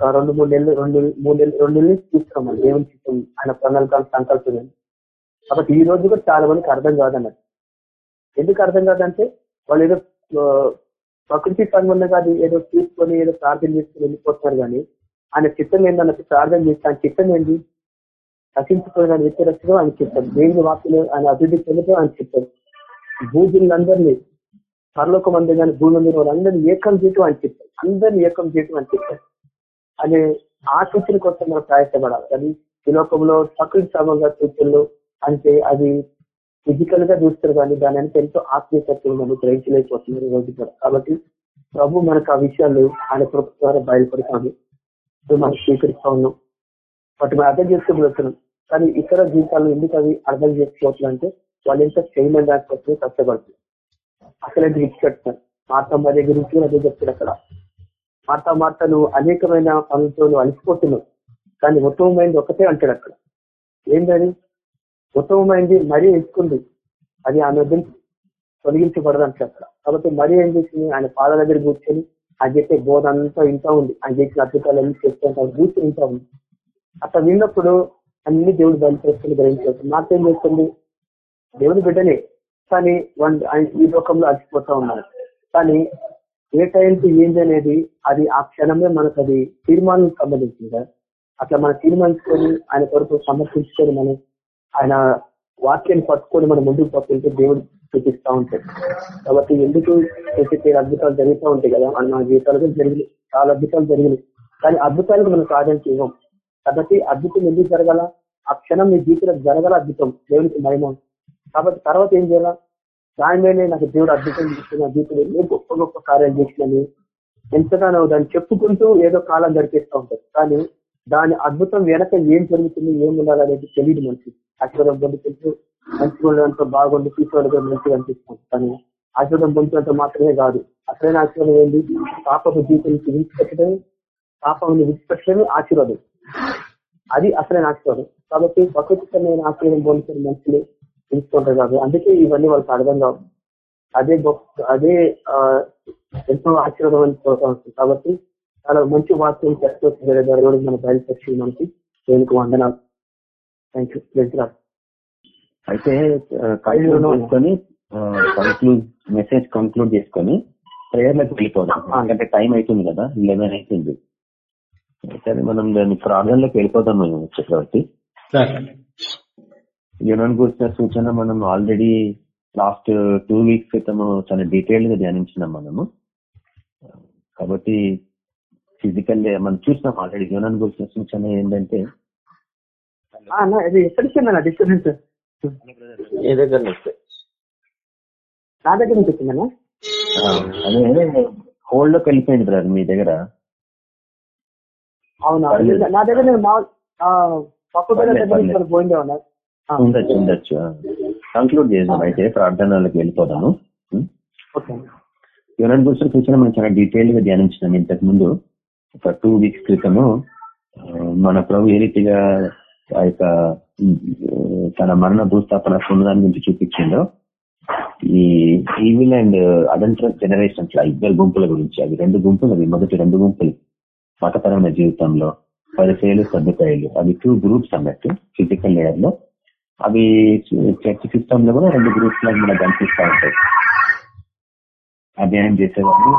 రెండు మూడు నెలలు రెండు మూడు నెలలు రెండు నెలలు చూస్తున్నాం దేవుని చిత్తం ఆయన ప్రణాళికలు సంకల్పం. కాబట్టి ఈ రోజు కూడా చాలా మందికి అర్థం కాదన్నట్టు. ఎందుకు అర్థం కాదంటే వాళ్ళు ఏదో ప్రకృతి సంబంధంగా అది ఏదో తీసుకొని ఏదో ప్రార్థన చేసుకుని వెళ్ళిపోతున్నారు కానీ ఆయన చిత్తం ఏంటన్నట్టు ప్రార్థన చేస్తే ఆయన చిత్తం ఏంటి రచించుకోవడం ఆయన అని ఆయన చిత్తం దేవుని వాక్యలు ఆయన అభివృద్ధి చెందుతూ ఆయన చెప్తాడు భూజులందరినీ పరలోకం మంది కానీ భూమి మీద వాళ్ళందరినీ ఏకం చేయటం అని చెప్తారు అందరినీ ఏకం చేయటం అని చెప్తారు అనే ఆ సూచన కోసం మనం ప్రయాసపడాలి. అది ఈ లోకంలో ప్రకృతి సమంగా సూచనలు అంటే అది ఫిజికల్గా చూస్తారు కానీ దాని అంటే ఎంతో ఆత్మీయతత్వం మనం గ్రహించలేకపోతున్నారు రోజు కూడా. కాబట్టి ప్రభు మనకు ఆ విషయాలు ఆయన ప్రభుత్వం ద్వారా బయలుపడతాము మనం స్వీకరిస్తా ఉన్నాం. వాటి మనం అర్థం చేసుకోగలుగుతున్నాం. కానీ ఇతర జీవితాల్లో ఎందుకు అవి అర్థం చేసుకోవట్లంటే వాళ్ళు ఎంత చేయమని దానికోసమే కష్టపడుతుంది. అసలు ఎందుకు ఇచ్చిపెడుతున్నారు మా దగ్గర గురించి అదే చెప్తాడు అక్కడ. మార్తా మార్త నువ్వు అనేకమైన పనులతో నువ్వు అలసిపోతున్నావు. కానీ ఉత్తమమైంది ఒకటే అంటాడు అక్కడ. ఏంటని ఉత్తమమైంది మరీ ఎంచుకుంది అది ఆమె తొలగించబడదు అంటాడు అక్కడ. కాబట్టి మరీ ఏం చేసింది? ఆయన పాదాల దగ్గర కూర్చొని ఆయన చెప్పే బోధ అంతా ఇంత ఉంది. ఆయన చేసిన అద్భుతాలు అన్ని చేస్తూ కూర్చొని ఇంత ఉంది. అట్లా విన్నప్పుడు అన్ని దేవుడు బయలుపరుస్తుంది గ్రహించవచ్చు నాకేం చేస్తుంది దేవుని బిడ్డనే. కానీ వన్ ఆయన ఈ లోకంలో అలసిపోతా ఉన్నారు కానీ ఏ టైంకి ఏంది అనేది అది ఆ క్షణమే మనకు అది తీర్మానం సంబంధించింది? కదా అట్లా మనం తీర్మానించుకొని ఆయన కొరకు సమర్పించుకొని మనం ఆయన వాక్యాన్ని పట్టుకొని మనం ముందుకు పట్టుకుంటే దేవుడు చూపిస్తూ ఉంటాడు. కాబట్టి ఎందుకు చేసే అద్భుతాలు జరుగుతూ ఉంటాయి కదా? మన మన జీవితాలకు జరిగినాయి. చాలా అద్భుతాలు జరిగినాయి. కానీ అద్భుతాలకు మనం సాధించి ఇవ్వం కాబట్టి అద్భుతం ఎందుకు జరగాల? ఆ క్షణం మీ జీవితంలో జరగాల అద్భుతం. దేవునికి మహిమ. కాబట్టి తర్వాత ఏం చేయాలా? దాని నాకు దేవుడు అద్భుతం చేసిన జీవితంలో ఏ గొప్ప గొప్ప కార్యం చేసినని ఎంతగానో దాన్ని చెప్పుకుంటూ ఏదో కాలం గడిపేస్తూ ఉంటారు. కానీ దాని అద్భుతం వెనక ఏం జరుగుతుంది ఏం ఉండాలనేది తెలియదు మనకి. ఆశీర్వాదం పొందుకుంటూ మంచిగా ఉండడంతో బాగుండి తీసుకోవడం మంచిగా అనిపిస్తాం కానీ ఆశీర్వాదం పొందుతుంటే మాత్రమే కాదు. అసలైన ఆశీర్వాదం ఏంటి? పాపపు జీవితం నుంచి పాపం విడిచిపెట్టడమే ఆశీర్వాదం. అది అసలైన ఆశీర్వాదం కాబట్టి ప్రకృతికరమైన ఆశీర్వాదం పొందుతున్న మనుషులు తెలుసుకుంటారు కాబట్టి అందుకే ఇవన్నీ వాళ్ళకి అర్థం కావు. అదే గొప్ప అదే ఎంతో ఆశీర్వాదం అని కోరుతా ఉంటుంది కాబట్టి చాలా మంచి వాక్యం చెప్పవచ్చు వేరే ద్వారా కూడా మన బయలుపరిచి మనకి. దేనికి వందనాలు. థ్యాంక్ యూ అయితే కంక్లూడ్ చేసుకొని కంక్లూడ్ మెసేజ్ కంక్లూడ్ చేసుకొని ప్రేయర్లకు వెళ్ళిపోదాం. ఎందుకంటే టైం అవుతుంది కదా లెవెన్ అవుతుంది. సరే మనం దాని ప్రార్థనలోకి వెళ్ళిపోదాం మేము చక్రవర్తి. యునాన్ గురించిన సూచన మనం ఆల్రెడీ లాస్ట్ టూ వీక్స్ క్రితం చాలా డీటెయిల్గా ధ్యానించినాం మనము. కాబట్టి ఫిజికల్ మనం చూసినాం ఆల్రెడీ యునాన్ గురించిన సూచన ఏంటంటే డిస్టర్బెన్స్? ఏ దగ్గర నా దగ్గర నుంచి అదే హోల్డ్లోకి వెళ్ళిపోయింది బ్రదర్ మీ దగ్గర. అవునా. నా దగ్గర నేను మా పప్పు దగ్గర. పోయిందే ఉన్నా ఉండొచ్చు ఉండొచ్చు. కంక్లూడ్ చేద్దాం అయితే ప్రార్థనలకు వెళ్ళిపోదాము. ఓకే యునాన్ గురించిన సూచన మనం చాలా డీటెయిల్గా ధ్యానించినాం ఇంతకు ముందు. ఒక టూ వీక్స్ క్రితము మన ప్రభు ఏ రీతిగా ఆ యొక్క తన మరణ భూస్థాపన పునదాని గురించి చూపించిందో ఈ ఈవిల్ అండ్ అడంట్రస్ జనరేషన్స్ ఇద్దరు గుంపుల గురించి అవి రెండు గుంపులు అవి మొదటి రెండు గుంపులు. మతపరమైన జీవితంలో పరిచయలు సర్దుకాయలు అవి టూ గ్రూప్స్ అన్నట్టు ఫిజికల్ లేయర్లో. అవి చర్చ్ సిస్టమ్లో కూడా రెండు గ్రూప్స్ లాగా మనకు కనిపిస్తూ ఉంటాయి. అధ్యయనం చేసేవాళ్ళు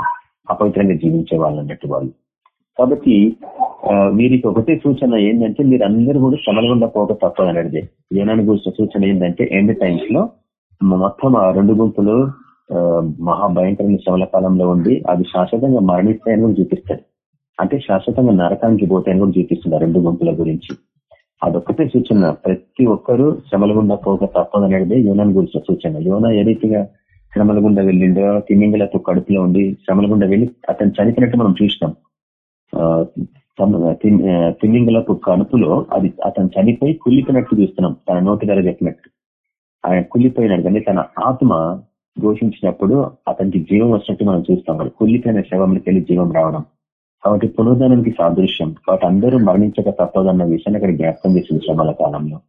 అపవిత్రంగా జీవించే వాళ్ళు అన్నట్టు వాళ్ళు. కాబట్టి ఆ, వీరికి ఒకటే సూచన ఏంటంటే మీరు అందరూ కూడా శ్రమలుగుండా పోక తప్పదు అనేది. ఏనాని గురించిన సూచన ఏంటంటే ఎండ్ టైమ్స్లో మొత్తం ఆ రెండు గుంపులు మహాభయంకరమైన శ్రమల కాలంలో ఉండి అది శాశ్వతంగా మరణిస్తాయని కూడా చూపిస్తాడు అంటే శాశ్వతంగా నరకానికి పోతాయని కూడా చూపిస్తుంది రెండు గుంపుల గురించి. అదొక్కటే సూచన. ప్రతి ఒక్కరూ శ్రమల గుండా పోక తప్పదనేది యోనాన్ని గురించిన సూచన. యోన ఏ రీతిగా శ్రమల గుండా వెళ్ళిండో తిమింగలతో కడుపులో ఉండి శ్రమల గుండా వెళ్ళి అతను చనిపోయినట్టు మనం చూసినాం. తిమింగలపు కడుపులో అది అతను చనిపోయి కుళ్ళిపోయినట్టు చూస్తున్నాం. తన నోటి ధర చెప్పినట్టు. ఆయన కుళ్ళిపోయినాడు కానీ తన ఆత్మ ఘోషించినప్పుడు అతనికి జీవం వచ్చినట్టు మనం చూస్తాం. కుళ్ళిపోయిన శవంలోకి వెళ్ళి జీవం రావడం. కాబట్టి పునరుద్ధానానికి సాదృశ్యం. కాబట్టి అందరూ మరణించక తప్పదన్న విషయాన్ని అక్కడ జ్ఞాపకం చేసింది శ్రమల కాలంలో.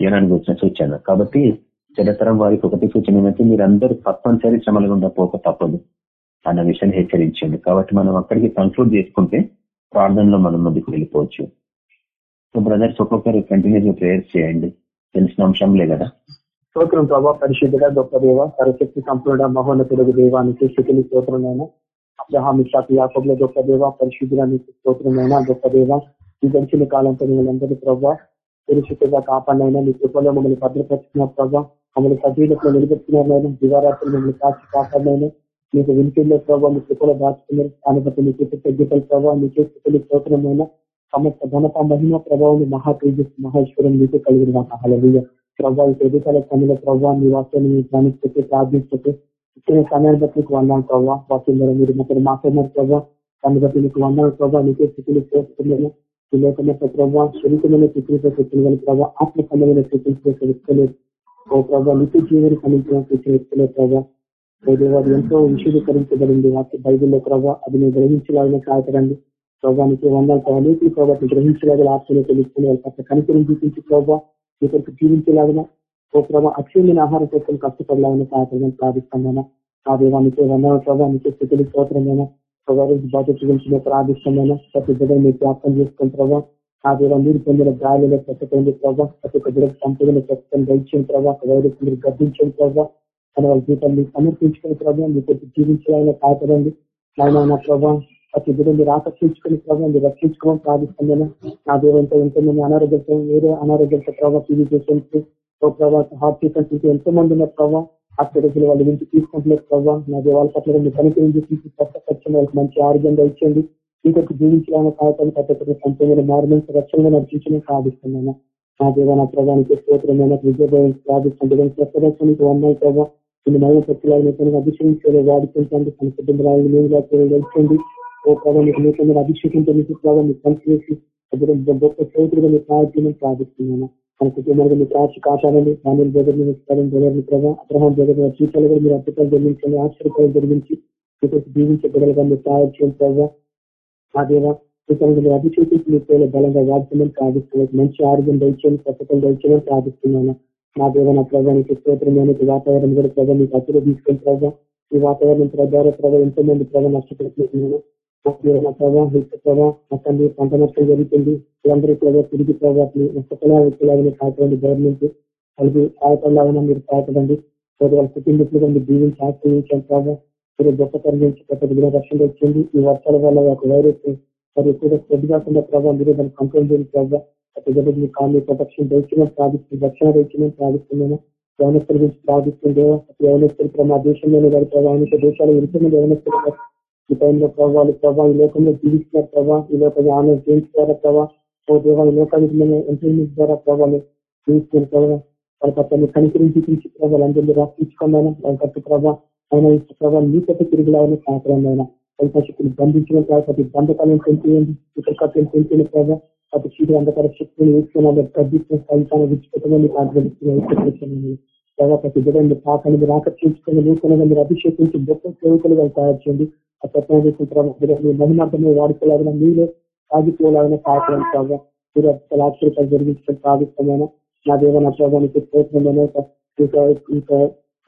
ఏనానికి వచ్చిన సూచన కాబట్టి చెడతరం వారికి ఒకటి సూచన ఏంటంటే మీరందరూ తప్పనిసరి శ్రమల గుండా పోక తప్పదు అన్న విషయాన్ని హెచ్చరించండి. కాబట్టి మనం అక్కడికి కన్క్లూడ్ చేసుకుంటే ప్రార్థనలో మనం ముందుకు వెళ్ళిపోవచ్చు. సో బ్రదర్స్ ఒక్కొక్కరు కంటిన్యూస్ ప్రేయర్ చేయండి. తెలిసిన అంశంలే కదా? స్తోత్రం ప్రభావ పరిశుద్ధుడ గొప్ప దేవ సరశక్తి సంపూర్ణ మహోన్నతుడు దేవానికి స్థితిని స్తోత్రం అబ్రహాం ఇషాక్ యాకబ్ల గొప్ప దేవ పరిశుద్ధులకు స్తోత్రమైన గొప్ప దేవ ఈ గడిచిన కాలంతో మిమ్మల్ని అందరినీ ప్రభావ సురక్షితంగా కాపాడినైనా మీ కృపలో మమ్మల్ని భద్రపరుచుకున్న ప్రభావ మమ్మల్ని సజీలకు నిలబెట్టుకున్నారైనా దివారాత్రులు మమ్మల్ని కాచి కాపాడినైనా మీకు వినికిల్లో ప్రభావ మీ కృపలో దాచుకున్నారు దాన్ని బట్టి మీకు తగ్గితల ప్రభావ మీకే స్థితులు స్తోత్రమైన సమస్త ఘనత మహిమ ప్రభావం మహా తేజస్ మహేశ్వరం మీకు కలిగిన హలవీయ ప్రభావ ఎదుగుదల సమయంలో ప్రభావ మీ వాక్యాన్ని మీ ధ్యానిస్తే ప్రార్థిస్తే ఇచ్చిన సమయాన్ని బట్టి నీకు వందాను ప్రభావ వాక్యం మీరు మాకు మాట్లాడినారు ప్రభావ దాన్ని బట్టి నీకు వందాను ప్రభావ నీకే స్థితిని చేస్తున్నాను ఈ లోకమైన ప్రభావ శరీరమైన స్థితితో చెప్తున్న ప్రభావ ఆత్మ సంబంధమైన స్థితితో తెలుసుకోలేదు ఓ ప్రభావ నిత్య జీవన సంబంధించిన స్థితిని తెలుసుకోలేదు ప్రభావ ఎంతో విశదీకరించబడింది వాటి బైబిల్లో ప్రభావ అది నేను గ్రహించలాగిన సహాయపడండి ప్రభావానికి వందల ప్రభావ ప్రభావం గ్రహించలాగిన ఆత్మని తెలుసుకునే కనికరించి ప్రభావ మీ జీవించలాగిన ఓ ప్రభావ అక్షయమైన ఆహారం కోసం కష్టపడలాగిన సహాయపడమని ప్రార్థిస్తున్నాను ఆ దేవానికి వందల ప్రభావానికి స్థితిని స్తోత్రమైన ప్రభావం బాధ్యత గురించి ప్రార్థిస్తున్నాన ప్రతి బిడ్డ మీరు జ్ఞాపకం చేసుకున్న ప్రభావ ఆ దేవ మీరు పొందిన గాలిలో పెట్టకండి ప్రభావ ప్రతి ఒక్క బిడ్డకు సంపూర్ణ పెట్టని దయచిన ప్రభావ వైరస్ మీరు గద్దించిన ప్రభావ తన వాళ్ళ జీవితాన్ని సమర్పించుకునే ప్రభావం మీకు జీవించాలని సహాయపడండి నాయన ప్రభావం ప్రతి బిడ్డ మీరు ఆకర్షించుకునే ప్రభావం మీరు రక్షించుకోవడం ప్రార్థిస్తున్నాను నా దేవంతో ఎంతో మంది అనారోగ్యంతో వేరే అనారోగ్యంతో ప్రభావ పీడి టీవీ ఓ ప్రభావ హార్ట్ పేషెంట్స్ ఎంతో మంది ఉన్నారు ప్రభావ హార్ట్ హాస్పిటల్స్ వాళ్ళ నుంచి తీసుకుంటున్నారు ప్రభావ నా వాళ్ళ పట్ల మీ కనికరం చూపించి కష్టపరిచిన వాళ్ళకి మంచి ఆరోగ్యంగా ఇచ్చేయండి ఇంకొక జీవించాలని కావటానికి ప్రతి సంపూర్ణ మార్గం రక్షణగా నడిపించడం సాధిస్తున్నాను నా దేవ నా ప్రభావానికి స్తోత్రమైన విజయభావం ప్రార్థిస్తుంటే ప్రసరానికి వందాలు ప్రభావ కొన్ని మరణ పత్రికలను అభిషేకించే వాడుకుంటాను. తన కుటుంబాలను మేము తెలుసుకోండి ఓ ప్రభావ మీకు నూతన అభిషేకంతో మీకు ప్రభావ మీకు కలిసి గొప్ప చరిత్రగా మీకు సాధిస్తున్నాను కుటుంబానికి మీరు కాచి కాపాడండి ఫ్యామిలీ బ్రదర్ స్థలం బ్రదర్ని ప్రభావ అబ్రహాం బ్రదర్ జీవితాలు కూడా మీరు అద్భుతాలు జరిగించండి ఆశ్చర్యకాలు జరిగించి మీకు జీవించే బిడ్డలుగా మీరు తయారు చేయండి ప్రభావ ఆ దేవ మీరు అభిషేకించి మీ పేరు బలంగా వాడుతుందని ప్రార్థిస్తున్నాను మంచి ఆరోగ్యం దయచేయని ప్రస్తుతం దయచేయని ప్రార్థిస్తున్నాను నా దేవ నా ప్రభావానికి స్తోత్రమైన వాతావరణం కూడా ప్రభావ మీకు అతులు తీసుకుని ప్రభావ ఈ వాతావరణం ప్రభావ ప్రభావ ఎంతో మంది ప్రభావ నష్టపడుతున్నాను ప్రభావ ప్రభావ తండ్రి పంట నష్టం జరుగుతుంది వాళ్ళందరూ కూడా తిరిగి ప్రభావం నష్టపడా వ్యక్తులాగానే కాపాడండి గవర్నమెంట్ వాళ్ళకి సహాయపడాలని మీరు సహాయపడండి వాళ్ళ కుటుంబీకులుగా మీరు జీవించి ఆశ్రయించాలి ప్రభావ మీరు గొప్ప తరలించి ప్రతి రక్షణ వచ్చింది ఈ వర్షాల వల్ల ఒక వైరస్ మరి ఎక్కువగా స్ప్రెడ్ కాకుండా ప్రభావం మీరు దాన్ని కంట్రోల్ చేయడం ప్రభావ ప్రతి మీ కాలు ప్రొటెక్షన్ దయచిన ప్రార్థిస్తుంది రక్షణ దయచిన ప్రార్థిస్తున్నాను యవనస్తుల గురించి ప్రార్థిస్తుండే యవనస్తులు మా దేశంలోనే గారి ప్రభావ దేశాలు ఎంతమంది యవనస్తులు ఈ టైంలో ప్రభావాలు ప్రభావ ఈ లోకంలో జీవిస్తున్నారు ప్రభావ ఈ లోకంలో ఆనందం చేయించుతారా ప్రభావ. ఓ దేవ ఈ లోకానికి మేము ఎంటర్మెంట్ ద్వారా ప్రభావాలు జీవిస్తున్నారు ప్రభావ. వాళ్ళ పట్ల కనికరించి తీసి ప్రభావాలు అందరినీ రాష్ట్రించుకున్నాను వాళ్ళ కట్టు ప్రభావ ఆయన ప్రభావం మీ కొత్త తిరుగులాగానే సహకరమైన శక్తిని బంధించిన ప్రతి బంధకాలను పెంచేయండి ఇతర కథలు పెంచిన ప్రభావ. అతి చీటి అంధకార శక్తిని వేసుకున్న గర్భించిన ఫలితాన్ని విడిచిపెట్టమని ఆగ్రహిస్తున్నాను ప్రభావ ప్రతి బిడ్డలు పాకని మీరు ఆకర్షించుకుని లేకుండా మీరు అభిషేకించి గొప్ప సేవకులుగా తయారు చేయండి. ఆ సత్యాన్ని మహిమార్థమే వాడుకోలాగిన మీరే సాగిపోలాగిన సహాయపడం ప్రభావ మీరు అసలు ఆశ్చర్యకాలు జరిగించడం సాధిస్తామైనా నా దేవ ప్రభావానికి స్తోత్రమైన ఇంకా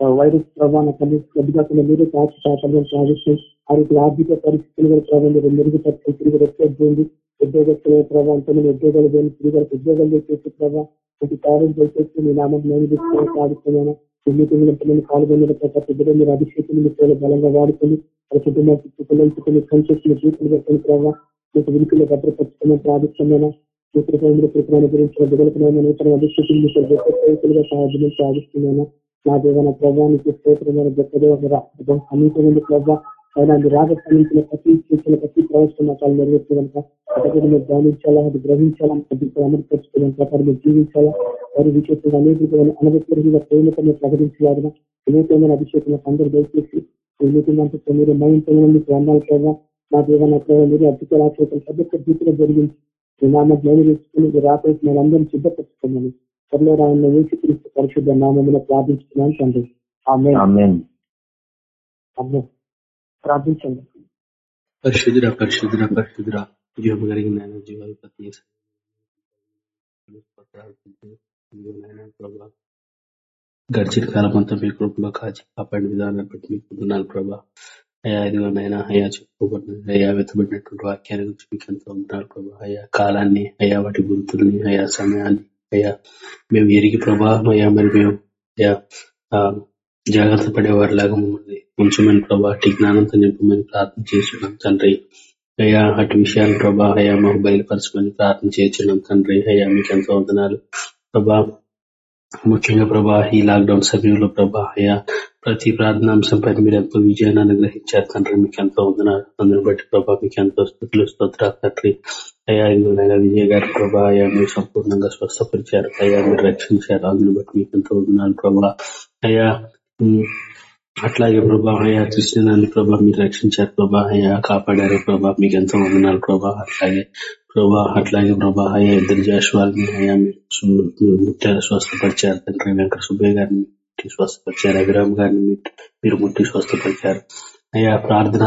వైరస్ ప్రభావం కొద్దిగా మీరే సాక్షి సహాయపడడం సాధిస్తూ ఆ రీతి ఆర్థిక పరిస్థితులు కూడా ప్రభావం మీరు మెరుగుపరిచి తిరిగి రెస్పెక్ట్ చేయండి ఉద్యోగస్తుల ప్రభావంతో ఉద్యోగాలు చేయండి తిరిగి ఉద్యోగాలు చేసే ప్రభావం ప్రతి కార్యం చేసేసి మీ నామం నేను సాధిస్తున్నాను మీటింగ్లు పాల్గొన్న ప్రతి బిడ్డ మీరు అభిషేకం బలంగా వాడుకొని కుటుంబానికి పిల్లలకి కన్సెషన్ జీవితం పెట్టిన ప్రభావ మీకు వినికిలో భద్రపరచుకున్న ప్రాధిష్టమైన సూత్రమైన కృపణ గురించి బిడ్డలకునైనా నూతన అభిషేకం మీకు సహాయం సాధిస్తున్నాను నా దేవన ప్రభావానికి స్తోత్రమైన గొప్ప దేవ సమీపమైన ప్రభావ ఆయన అది రాగ సంబంధించిన ప్రతి సూచన ప్రతి ప్రవేశం నాకు నెరవేర్చగలక అక్కడ మీరు గమనించాలా అది గ్రహించాలా అమలుపరచుకోవడం ప్రకారం మీరు జీవించాలా వారి విశేషంగా అనేక అనవసరంగా ప్రేమతో మీరు ప్రకటించలాగిన అనేకమైన అభిషేకం అందరూ దయచేసి ఎన్నికలంటే మీరు మైండ్ మీకు వందాలు కదా నా దేవన మీరు అద్భుత ఆశ్రయం పెద్ద జీవితంలో జరిగించి మీ నామ జ్ఞానం తెచ్చుకుని మీరు రాకపోతే మేము అందరం సిద్ధపరుచుకున్నాను. త్వరలో రాయన్న వేసి క్రీస్తు పరిశుద్ధ నామంలో ప్రార్థించుకున్నాను తండ్రి. ఆమె ప్రార్థించండి. పరిశుద్ధుర పరిశుద్ధుర పరిశుద్ధుర జీవం కలిగిన జీవాధిపతి గడిచిన కాలం అంతా మీ కృపలో కాచి కాపాడిన విధానాన్ని బట్టి మీకు పొందున్నాను ప్రభా. అయా ఇదిగోనైనా అయా చెప్పుకోబడిన అయా వెతబడినటువంటి వాక్యాన్ని గురించి మీకు ఎంతో ఉంటున్నారు ప్రభా. అయా కాలాన్ని అయా వాటి గుర్తుల్ని అయా సమయాన్ని అయా మేము ఎరిగి ప్రభా అయ్యా మరి మేము అయా జాగ్రత్త పడేవారిలాగా మమ్మల్ని ఉంచమని ప్రభా అట్టి జ్ఞానంతో నింపమని ప్రార్థన చేస్తున్నాం తండ్రి. అయ్యా అటు విషయాలు ప్రభా అయ్యా మాకు బయలుపరచమని ప్రార్థన చేస్తున్నాం తండ్రి. అయ్యా మీకు ఎంతో వందనాలు. ప్రభా ముఖ్యంగా ప్రభా ఈ లాక్డౌన్ సమయంలో ప్రభా అయ్యా ప్రతి ప్రార్థనాంశం పైన మీరు ఎంతో విజయాన్ని అనుగ్రహించారు తండ్రి. మీకు ఎంతో వందనాలు. అందుని బట్టి ప్రభా మీకు ఎంతో స్థుతులు స్తోత్రాలు తండ్రి. అయ్యా ఇందులో విజయ్ గారి ప్రభా అయ్యా మీరు సంపూర్ణంగా స్వస్థపరిచారు. అయ్యా మీరు రక్షించారు. అందుని బట్టి మీకు ఎంతో వందనాలు ప్రభా. అయ్యా అట్లాగే ప్రభా అయ్యా కృష్ణనాన్ని ప్రభా మీరు రక్షించారు ప్రభా అయ్యా కాపాడారు ప్రభా మీకు ఎంతో వందనాలు ప్రభా అట్లాగే ప్రభా అట్లాగే ప్రభా అయ్యా ఇద్దరు జాషువాల్ని అయ్యా ముట్టారు స్వస్థపరిచారు తండ్రి వెంకట సుబ్బయ్య గారిని ముట్టి స్వస్థపరిచారు అభిరామ్ గారిని మీరు ముట్టి స్వస్థపరిచారు. అయ్యా ప్రార్థన.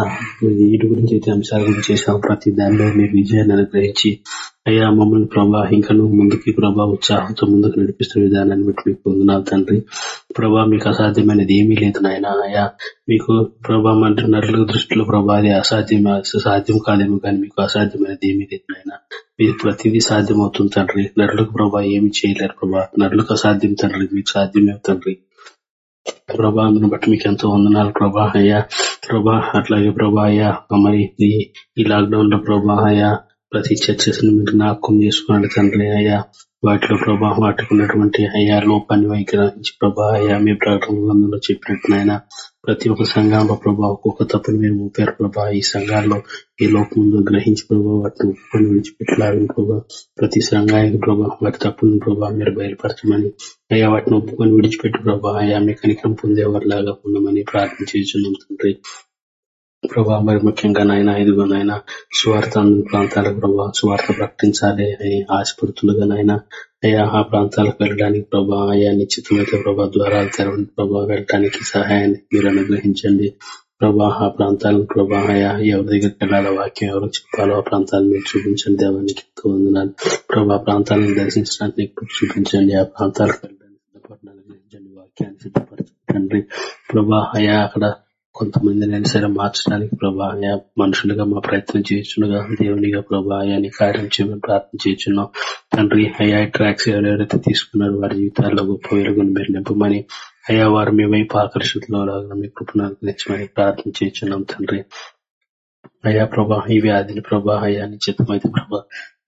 వీటి గురించి అయితే అంశాల గురించి చేసాం ప్రతి దానిలో మీరు విజయాన్ని అనుగ్రహించి అయ్యా మమ్మల్ని ప్రభా ఇంకను ముందుకి ప్రభా ఉత్సాహంతో ముందుకు నడిపిస్తున్న విధానాన్ని బట్టి మీకు పొందున్నాను తండ్రి. ప్రభా మీకు అసాధ్యమైనది ఏమీ లేదు నాయన. అయ్యా మీకు ప్రభా అంటే నటుల దృష్టిలో ప్రభా అది అసాధ్యం సాధ్యం కాదేమో కానీ మీకు అసాధ్యమైనది ఏమీ లేదు నాయన. మీకు ప్రతిదీ సాధ్యం అవుతుంది తండ్రి. నటులకు ప్రభా ఏమి చేయలేరు ప్రభా. నటులకు అసాధ్యం తండ్రి. మీకు సాధ్యమే తండ్రి. ప్రభా అందును బట్టి మీకు ఎంతో వందనాలు ప్రభా. అయ్యా ప్రభా అట్లాగే ప్రభా అయ్యా మరి ఈ లాక్డౌన్లో ప్రభా అయ్యా ప్రతి చర్చస్ని మీరు జ్ఞాపకం చేసుకున్నాడు తండ్రి అయ్యా. వాటిలో ప్రభా వాటికి ఉన్నటువంటి అయ్యా లోపాన్ని వైఖరించి ప్రభా అయ్యా మీ ప్రకటనలో చెప్పినట్టు నాయన. ప్రతి ఒక్క సంఘంలో ప్రభా ఒక్కొక్క తప్పుని మీరు మోపారు ప్రభా. ఈ సంఘాల్లో ఈ లోపం గ్రహించి ప్రభా వాటిని ఒప్పుకొని విడిచిపెట్టలాగిన ప్రభా. ప్రతి సంఘానికి ప్రభా వాటి తప్పులను ప్రభా మీరు బయలుపరచమని అయ్యా వాటిని ఒప్పుకొని విడిచిపెట్టి ప్రభా. అయ్యా మీ కనికరం పొందేవారిలాగా ఉండమని ప్రార్థన చేస్తున్నాం తండ్రి. ప్రభా మరి ముఖ్యంగా నాయన ఇదిగో నాయన స్వార్థ ప్రాంతాలకు ప్రభా స్వార్థ ప్రకటించాలి అని ఆశపడుతుండగా నాయన అయ్యా ఆ ప్రాంతాలకు వెళ్ళడానికి ప్రభా అయా నిశ్చితమైతే ప్రభా ద్వారాలు తెరవండి ప్రభా వెళ్ళడానికి సహాయాన్ని మీరు అనుగ్రహించండి. ప్రభా ఆ ప్రాంతాలను ప్రభా అయా ఎవరి దగ్గరికి వెళ్ళాలో వాక్యం ఎవరు చెప్పాలో ఆ ప్రాంతాలను మీరు చూపించండి. దేవానికి వందనాలు. ప్రభా ప్రాంతాలను దర్శించడానికి చూపించండి. ఆ ప్రాంతాలకు వెళ్ళడానికి వాక్యాన్ని సిద్ధపరచండి. ప్రభా అయా అక్కడ కొంతమంది నేను సరే మార్చడానికి ప్రభా అయా మనుషులుగా మా ప్రయత్నం చేస్తుండగా దేవునిగా ప్రభా అయా కార్యం చేయమని ప్రార్థన చేస్తున్నాం తండ్రి అయా ట్రాక్స్ ఎవరెవరైతే తీసుకున్నారో వారి జీవితాల్లో గొప్ప వెలుగును మీరు నింపమని అయా వారు మేమైపు ఆకర్షితులు ఆకర్షితులో మీ కృపను అనుగ్రహించమని ప్రార్థన చేస్తున్నాం తండ్రి. అయ్యా ప్రభా ఈ వ్యాధిని ప్రభా అయ్యా నిశ్చితమైతే ప్రభా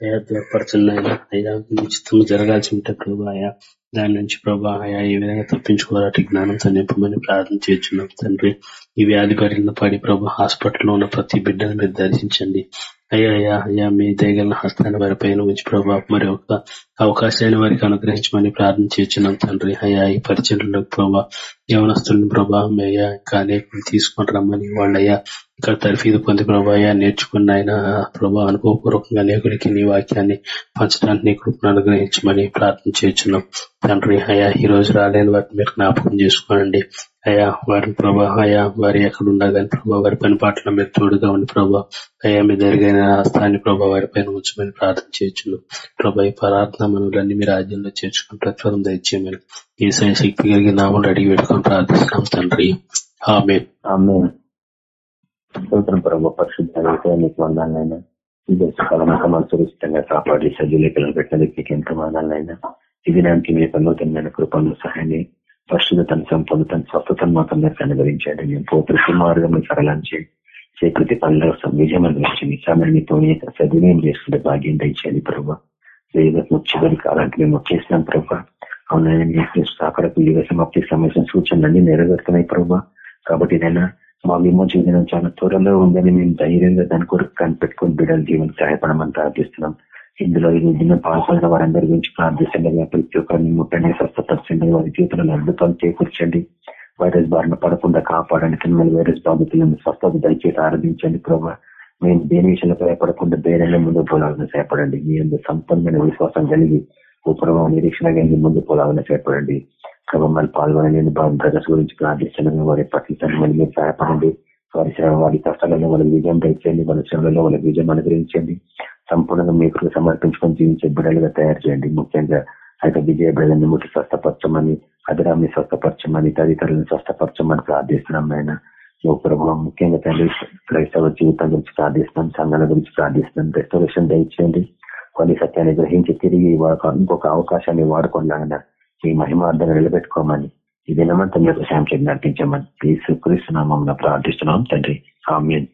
అయ్యా దూరపరచండి అయ్యా. అయ్యా నిశ్చితం జరగాల్సి ఉంటే ప్రభా అయ్యా దాని నుంచి ప్రభా అయ్యా ఏ విధంగా తప్పించుకోవాలంటే జ్ఞానంతో నింపమని ప్రార్థన చేస్తున్నాం తండ్రి. ఈ వ్యాధి బారిన పడి ప్రభా హాస్పిటల్లో ఉన్న ప్రతి బిడ్డను మీరు దర్శించండి. అయ్యా అయ్యా అయ్యా మీ దయగల హస్తాన్ని వారి పైన ఉంచి ప్రభా మరి ఒక అవకాశాన్ని వారికి అనుగ్రహించమని ప్రార్థన చేస్తున్నాం తండ్రి. అయ్యా ఈ పరిచయంలో ప్రభా యవనస్తులను ప్రభా అయ్యా ఇంకా అనేకులు తీసుకొని రమ్మని వాళ్ళయ్యా ఇక్కడ తర్ఫీదు పొంది ప్రభాయా అయ్యా నేర్చుకున్న ఆయన ప్రభా అనుభవపూర్వకంగా అనేకులకి నీ వాక్యాన్ని పంచడానికి నీ కృపను అనుగ్రహించమని ప్రార్థన చేస్తున్నాం తండ్రి అయ్యా ఈ రోజు రాలేని వారిని మీరు జ్ఞాపకం చేసుకోనండి. అయ్యా వారిని ప్రభా అయ్యా వారి ఎక్కడ ఉన్నా కానీ ప్రభా వారి పని పాటలో మీరు తోడుగా ఉండి ప్రభా అయ్యా మీ జరిగిన హస్తాన్ని ప్రభా వారి పైన ఉంచమని ప్రార్థన చేయొచ్చు ప్రభా ఈ ప్రార్థన మనవులన్నీ మీ రాజ్యంలో చేర్చుకుని ప్రతిఫలం దయచేయమని ఈ శక్తి కలిగి నామలు అడిగి పెట్టుకొని ప్రార్థిస్తున్నాం తండ్రి. ఆమె ప్రభు పరిశుద్ధ నీకు వందాలైనా ఈ దేశకాలం మనసు ఇష్టంగా కాపాడి సజీలకలను పెట్టడానికి నీకు ఎంతో వందాలైనా ఈ దినానికి మీ నూతనమైన కృపను సహాయాన్ని పరిశుద్ధతను సంపదతను స్వస్థతను మాత్రం మీరు అనుభవించండి మేము పోతున్న మార్గం సరళం చేయండి. చేకృతి పనుల విజయం అనుభవించండి సమయాన్ని సద్వినియోగం చేసుకుంటే భాగ్యం దయచేయండి ప్రభావ చివరి కాలానికి మేము వచ్చేసినాం ప్రభావ అవునైనా అక్కడకు యుగ సమాప్తి సమస్య సూచనలన్నీ నెరవేరుతున్నాయి ప్రభా. కాబట్టి నేను మా విమోచన దినం చాలా త్వరలో ఉందని మేము ధైర్యంగా దాని కొరకు కనిపెట్టుకుని బిడ్డలు జీవన సహాయపడమని ప్రార్థిస్తున్నాం. ఇందులో ఈ దిన పాల్గొన్న వారందరి గురించి ప్రార్థిస్తుండగా ప్రతి ఒక్కరిని ముట్టండి స్వస్థపరచండి వారి జీవితంలో అద్భుతాలు చేకూర్చండి. వైరస్ బారిన పడకుండా కాపాడండి కింద వైరస్ బాధితులను స్వస్థత దయచేసి ఆరాధించండి ప్రభావ మేము దేని విషయంలో భయపడకుండా బేరైన ముందు పోలాలని సేపడండి మీ అందరూ సంపన్నమైన విశ్వాసం కలిగి ఓ నిరీక్షణ కలిగి ముందు పోలాలని సేపడండి క్రమంలో పాల్గొనలేని బ్రదర్స్ గురించి ప్రార్థిస్తున్నాను. వారి పట్ల మీరు సహాయపడండి. వారి శ్రమ వారి కష్టాలలో వాళ్ళ విజయం పెంచండి వాళ్ళ శ్రమలలో వాళ్ళ విజయం అనుగ్రహించండి. సంపూర్ణంగా మీకు సమర్పించుకొని జీవించే బిడ్డలుగా తయారు చేయండి. ముఖ్యంగా అయితే విజయ బిడ్డలను ముట్టి స్వస్థపరచమని అభిరామ్ని స్వస్థపరచమని తదితరులను స్వస్థపరచమని ప్రార్థిస్తున్నాం ఆయన ప్రభావం ముఖ్యంగా తండ్రి క్రైస్తవ జీవితం గురించి ప్రార్థిస్తున్నాం సంఘాల గురించి ప్రార్థిస్తున్నాం రెస్టరేషన్ దయచేయండి కొన్ని సత్యాన్ని గ్రహించి తిరిగి ఇంకొక అవకాశాన్ని వాడుకోలేగన మీ మహిమార్థాన్ని నిలబెట్టుకోమని ఈ దినమంతా మీకు సాయం చేసి నడిపించమని క్రీస్తు క్రీస్తు నామం ప్రార్థిస్తున్నాం తండ్రి ఆమెన్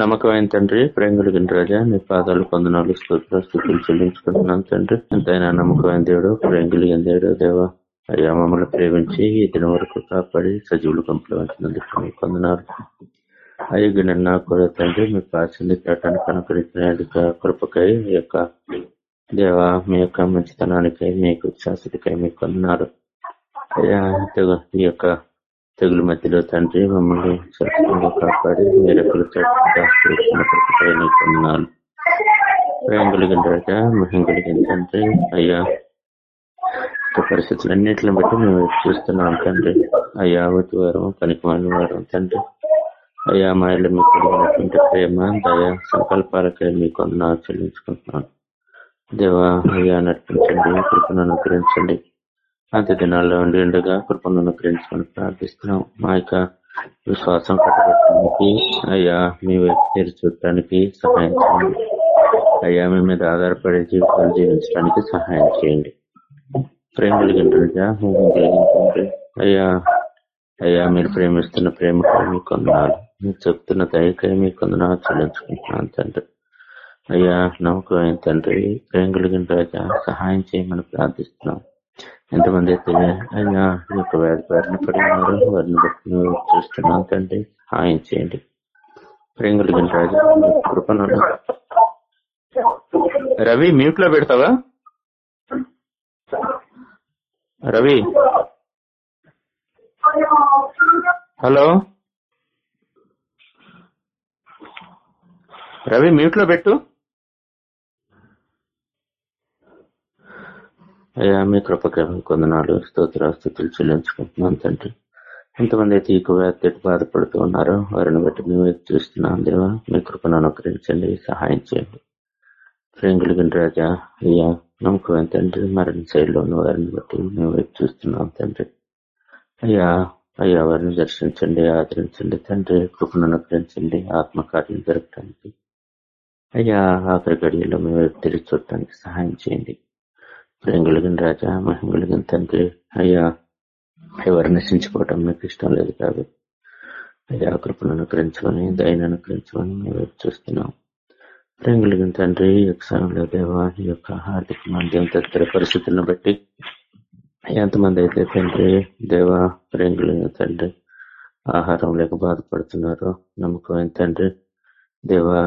నమ్మకమైన తండ్రి కలిగిన రాజా నీ పాదాలు పొందనాలు స్తోత్ర స్థుతులు చెల్లించుకుంటున్నాం తండ్రి ఎంతైనా నమ్మకమైన దేవుడు కలిగిన దేవుడు దేవ అయ్యా మమ్మల్ని ప్రేమించి ఈ దినం వరకు కాపాడి సజీవులు కంపులు వంచినందుకు మీకు పొందనాలు అయ్యా నిన్న కూడా తండ్రి మీ పాసింది తేటానికి అనుకరించిన కృపకై ఈ యొక్క దేవ మీ యొక్క మంచితనానికై మీకు శాశ్వతకై మీకు అన్నారు అయ్యా ఈ యొక్క తెగులు మధ్యలో తండ్రి మమ్మల్ని సురక్షితంగా కాపాడి మీరెక్కలు పొందినాలు ప్రేమ కలిగిన రాజా మహిం కలిగిన తండ్రి అయ్యా పరిస్థితులన్నింటిని బట్టి మేము చూస్తున్నాం తండ్రి అయ్యా వచ్చి వారం పనికిమాలిన వారం తండ్రి అయ్యా మా ఇల్లు మీకు కలిగినటువంటి ప్రేమ దయ సంకల్పాలకై మీకు అన్నా చెల్లించుకుంటున్నాను దేవా అయ్యా నడిపించండి కృపను అనుగ్రహించండి అంత దినాల్లో ఉండి ఉండగా కృపను అనుగ్రహించమని ప్రార్థిస్తున్నాం మా యొక్క విశ్వాసం కట్టబెట్టడానికి అయ్యా మీ వైపు తీరు చూడటానికి సహాయం చేయండి అయ్యా మీ మీద ఆధారపడే జీవితాలు జీవించడానికి సహాయం చేయండి. ప్రేమ కలిగిన అయ్యా అయ్యా మీరు ప్రేమిస్తున్న ప్రేమకై మీ కొందనాలు మీరు చెప్తున్న దయకై మీ కొందనాలు చెల్లించుకుంటున్నాను తండ్రి. అయ్యా నమ్మకం తండ్రి ప్రేమ కలిగిన రాజా సహాయం చేయమని ప్రార్థిస్తున్నాం. ఎంతమంది అయితే ఆయన యొక్క వ్యాధి బారిన పడి వారిని బట్టి చూస్తున్నాం తండ్రి. సహాయం చేయండి. ప్రేమ కలిగిన రాజా కృపణ రవి మ్యూట్లో పెడతావా? రవి. హలో. రవి మ్యూట్లో పెట్టు. అయ్యా మీ కృపకి కొందనాలు స్తోత్రాస్తుతులు చెల్లించుకుంటున్నాను తండ్రి. ఎంతమంది అయితే ఈ వ్యాధి బాధపడుతూ ఉన్నారో వారిని బట్టి మేము చూస్తున్నాం దేవా. మీ కృపను అనుకరించండి సహాయం చేయండి. ప్రేమ కలిగిన రాజా అయ్యా నమ్మకం తండ్రి మరణ శైలిలో ఉన్న వారిని బట్టి మేము వైపు చూస్తున్నాం తండ్రి అయ్యా అయ్యా వారిని దర్శించండి ఆదరించండి తండ్రి కృపను అనుగ్రహించండి ఆత్మకార్యం జరగటానికి. అయ్యా ఆఖరి గడియలో మేము వైపు తిరిగి చూడటానికి సహాయం చేయండి. ప్రేమ కలిగిన రాజా మహిమ కలిగిన తండ్రి అయ్యా ఎవరు నశించుకోవటం మీకు ఇష్టం లేదు కాబట్టి. అయ్యా కృపను అనుగ్రహించుకొని దయను అనుకరించుకొని మేము చూస్తున్నాం. ప్రేమ కలిగిన తండ్రి ఈ యొక్క దేవా ఈ యొక్క ఆర్థిక మాధ్యం తదితర పరిస్థితులను బట్టి ఎంతమంది అయితే తండ్రి దేవా ప్రేమ కలిగిన తండ్రి ఆహారం లేక బాధపడుతున్నారో నమ్మకం తండ్రి దేవా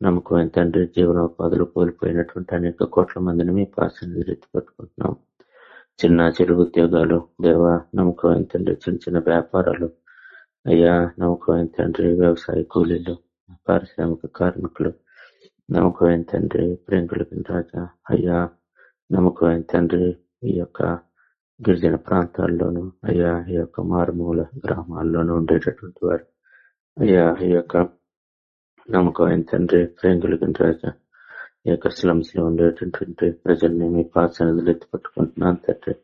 నమ్మకం తండ్రి జీవనోపాధులు కోల్పోయినటువంటి అనేక కోట్ల మందిని మీ పాసని రెత్తి పట్టుకుంటున్నాం. చిన్న చిరు ఉద్యోగాలు దేవ నమ్మకం తండ్రి చిన్న చిన్న వ్యాపారాలు అయ్యా నమ్మకం తండ్రి వ్యవసాయ కూలీలు పారిశ్రామిక కార్మికులు నమ్మకం తండ్రి ప్రేంకులకి రాజా అయ్యా నమ్మకం తండ్రి ఈ యొక్క గిరిజన ప్రాంతాల్లోనూ అయ్యా ఈ యొక్క మారుమూల గ్రామాల్లోనూ ఉండేటటువంటి వారు. అయ్యా ఈ యొక్క నమ్మకమైన తండ్రి ప్రేమ కలిగిన రాజా ఈ యొక్క స్లమ్స్లో ఉండేటటువంటి ప్రజల్ని మీ పాసనదులు ఎత్తిపట్టుకుంటున్నాను తండ్రి.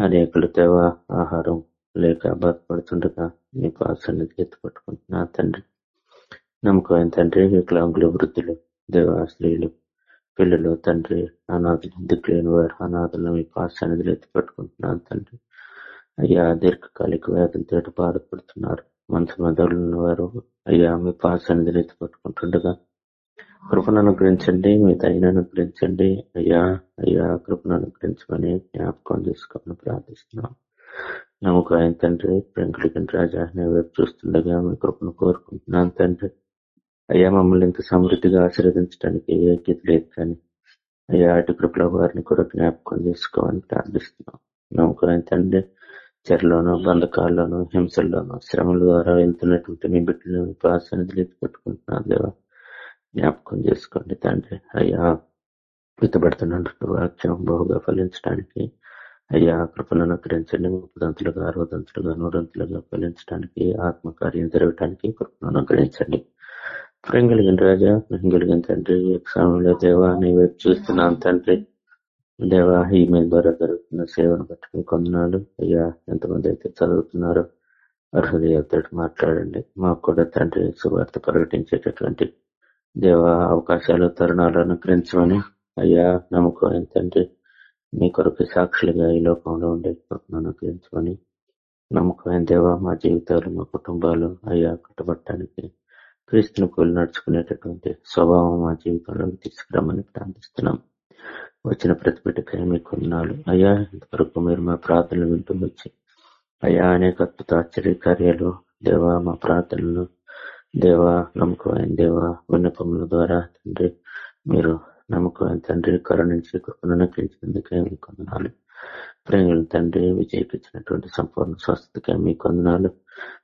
అనేకులు దేవ ఆహారం లేక బాధపడుతుండగా మీ పాసన్నది ఎత్తిపట్టుకుంటున్నాను తండ్రి. నమ్మకమైన తండ్రి వికలాంగులు వృద్ధులు దేవ స్త్రీలు పిల్లలు తండ్రి అనాథులు దిక్కులేని వారు అనాథులను మీ పాసన్నదిలో ఎత్తి పట్టుకుంటున్నాను తండ్రి. అయ్యా దీర్ఘకాలిక వ్యాధులతో బాధపడుతున్నారు. మనసు మెదడున్న వారు అయ్యా మీ పాసన్నిధిని ఎత్తిపెట్టుకుంటుండగా కృపను అనుగ్రహించండి మీ దయను అనుగ్రహించండి. అయ్యా అయ్యా కృపను అనుగ్రహించమని జ్ఞాపకం చేసుకోమని ప్రార్థిస్తున్నాం. నమ్మకం తండ్రి ప్రింకుడికి రాజా నేను వైపు చూస్తుండగా మీ కృపను కోరుకుంటున్నాను తండ్రి. అయ్యా మమ్మల్ని ఇంత సమృద్ధిగా ఆశీర్వదించడానికి ఏ ఐక్యత లేదు కానీ అయ్యా అటు కృపల వారిని కూడా జ్ఞాపకం చేసుకోవాలని ప్రార్థిస్తున్నాం. నమ్మకం తండ్రి చెరలోను బంధకాల్లోను హింసల్లోనూ శ్రమల ద్వారా వెళ్తున్నటువంటి మీ బిడ్డలు ప్రాసన్నిధులు పెట్టుకుంటున్నారు దేవా. జ్ఞాపకం చేసుకోండి తండ్రి. అయ్యా విత్తబడుతున్నటువంటి వాక్యం బహుగా ఫలించడానికి అయ్యా కృపను అనుగ్రహించండి ముప్పదంతులుగా అరవదంతులుగా నూరంతులుగా ఫలించడానికి ఆత్మకార్యం జరగటానికి కృపను అనుగ్రహించండి. ప్రేమ కలిగిన రాజా కలిగిన తండ్రి సమయంలో దేవా నీ చూస్తున్నాం చూస్తున్నాను తండ్రి. దేవా ఈమెయిల్ ద్వారా జరుగుతున్న సేవను బట్టి కొందనాలు. అయ్యా ఎంతమంది అయితే చదువుతున్నారో హృదయాలతో మాట్లాడండి. మాకు కూడా తండ్రి సువార్త ప్రకటించేటటువంటి దేవ అవకాశాలు తరుణాలు అనుగ్రహించమని. అయ్యా నమ్మకం తండ్రి మీ కొరకు సాక్షులుగా ఈ లోకంలో ఉండే అనుగ్రహించమని అనుగ్రహించుకొని నమ్మకమైన దేవ మా జీవితాలు మా కుటుంబాలు అయ్యా కట్టుబట్టడానికి క్రీస్తుని పోలి నడుచుకునేటటువంటి స్వభావం మా జీవితంలోకి తీసుకురామని ప్రార్థిస్తున్నాం. వచ్చిన ప్రతి బిడ్డకై మీకు వందనాలు అయ్యా ఇంతవరకు మీరు మా ప్రార్థనలు వింటూ వచ్చి అయ్యా అనేక అద్భుత ఆశ్చర్య కార్యాలు దేవా మా ప్రార్థనలు దేవా నమ్మకమైన దేవ విన్నపముల ద్వారా తండ్రి మీరు నమ్మకమైన తండ్రి కరుణించి కృపను నకించినందుకే మీకు వందనాలు ప్రేమల తండ్రి విజయకిచ్చినటువంటి సంపూర్ణ స్వస్థతకే మీకు కొందనాలు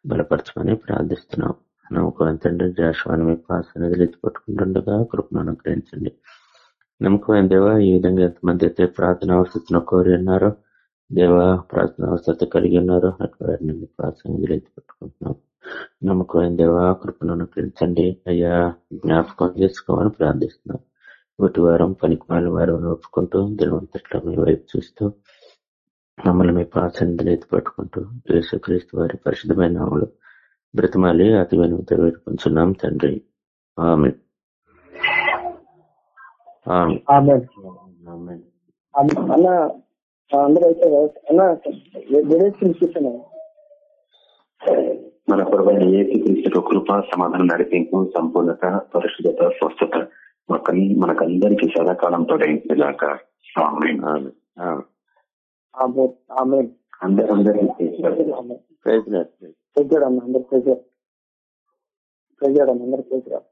బలపరచమని ప్రార్థిస్తున్నాం. నమ్మకమైన తండ్రి జాషువాని మీ పాస్ అనేది పట్టుకుంటుండగా కృపను అనుగ్రహించండి నమ్మకమైన దేవ ఈ విధంగా ఎంతమంది అయితే ప్రార్థన అవసరం కోరి ఉన్నారో దేవ ప్రార్థన అవసరత కలిగి ఉన్నారో అటువంటి మీ పాస నిధులు పట్టుకుంటున్నాం నమ్మకమైన దేవ కృపను అనుగ్రహించండి అయ్యా జ్ఞాపకం చేసుకోమని ప్రార్థిస్తున్నాం. ఒకటి వారం పనికి వాళ్ళ వారం ఒప్పుకుంటూ దినవంతట్లో మీ వైపు చూస్తూ మమ్మల్ని మీ పాసందులు ఎత్తి పట్టుకుంటూ యేసుక్రీస్తు వారి పరిశుద్ధమైన నామలు బ్రతమాలి అతి వెనుక వేడుకుంటున్నాం తండ్రి. ఆమె ఆమె ఆమె ఆమె అన్న అందరూ అయితే అన్న మన పొరవైన ఏసు క్రీస్తు కృప సమాధానం నడిపింపు సంపూర్ణత పరిశుద్ధత స్వస్థత మనకన్- మనకందరికీ సదాకాలం తొలగించేదాకా ఆమేన్. ఆమె ఆమె ఆమె ఆమె అందరూ అందరికీ అన్న అందరు ప్రజాడు ప్రజాడు అన్న అందరు ప్రజాడు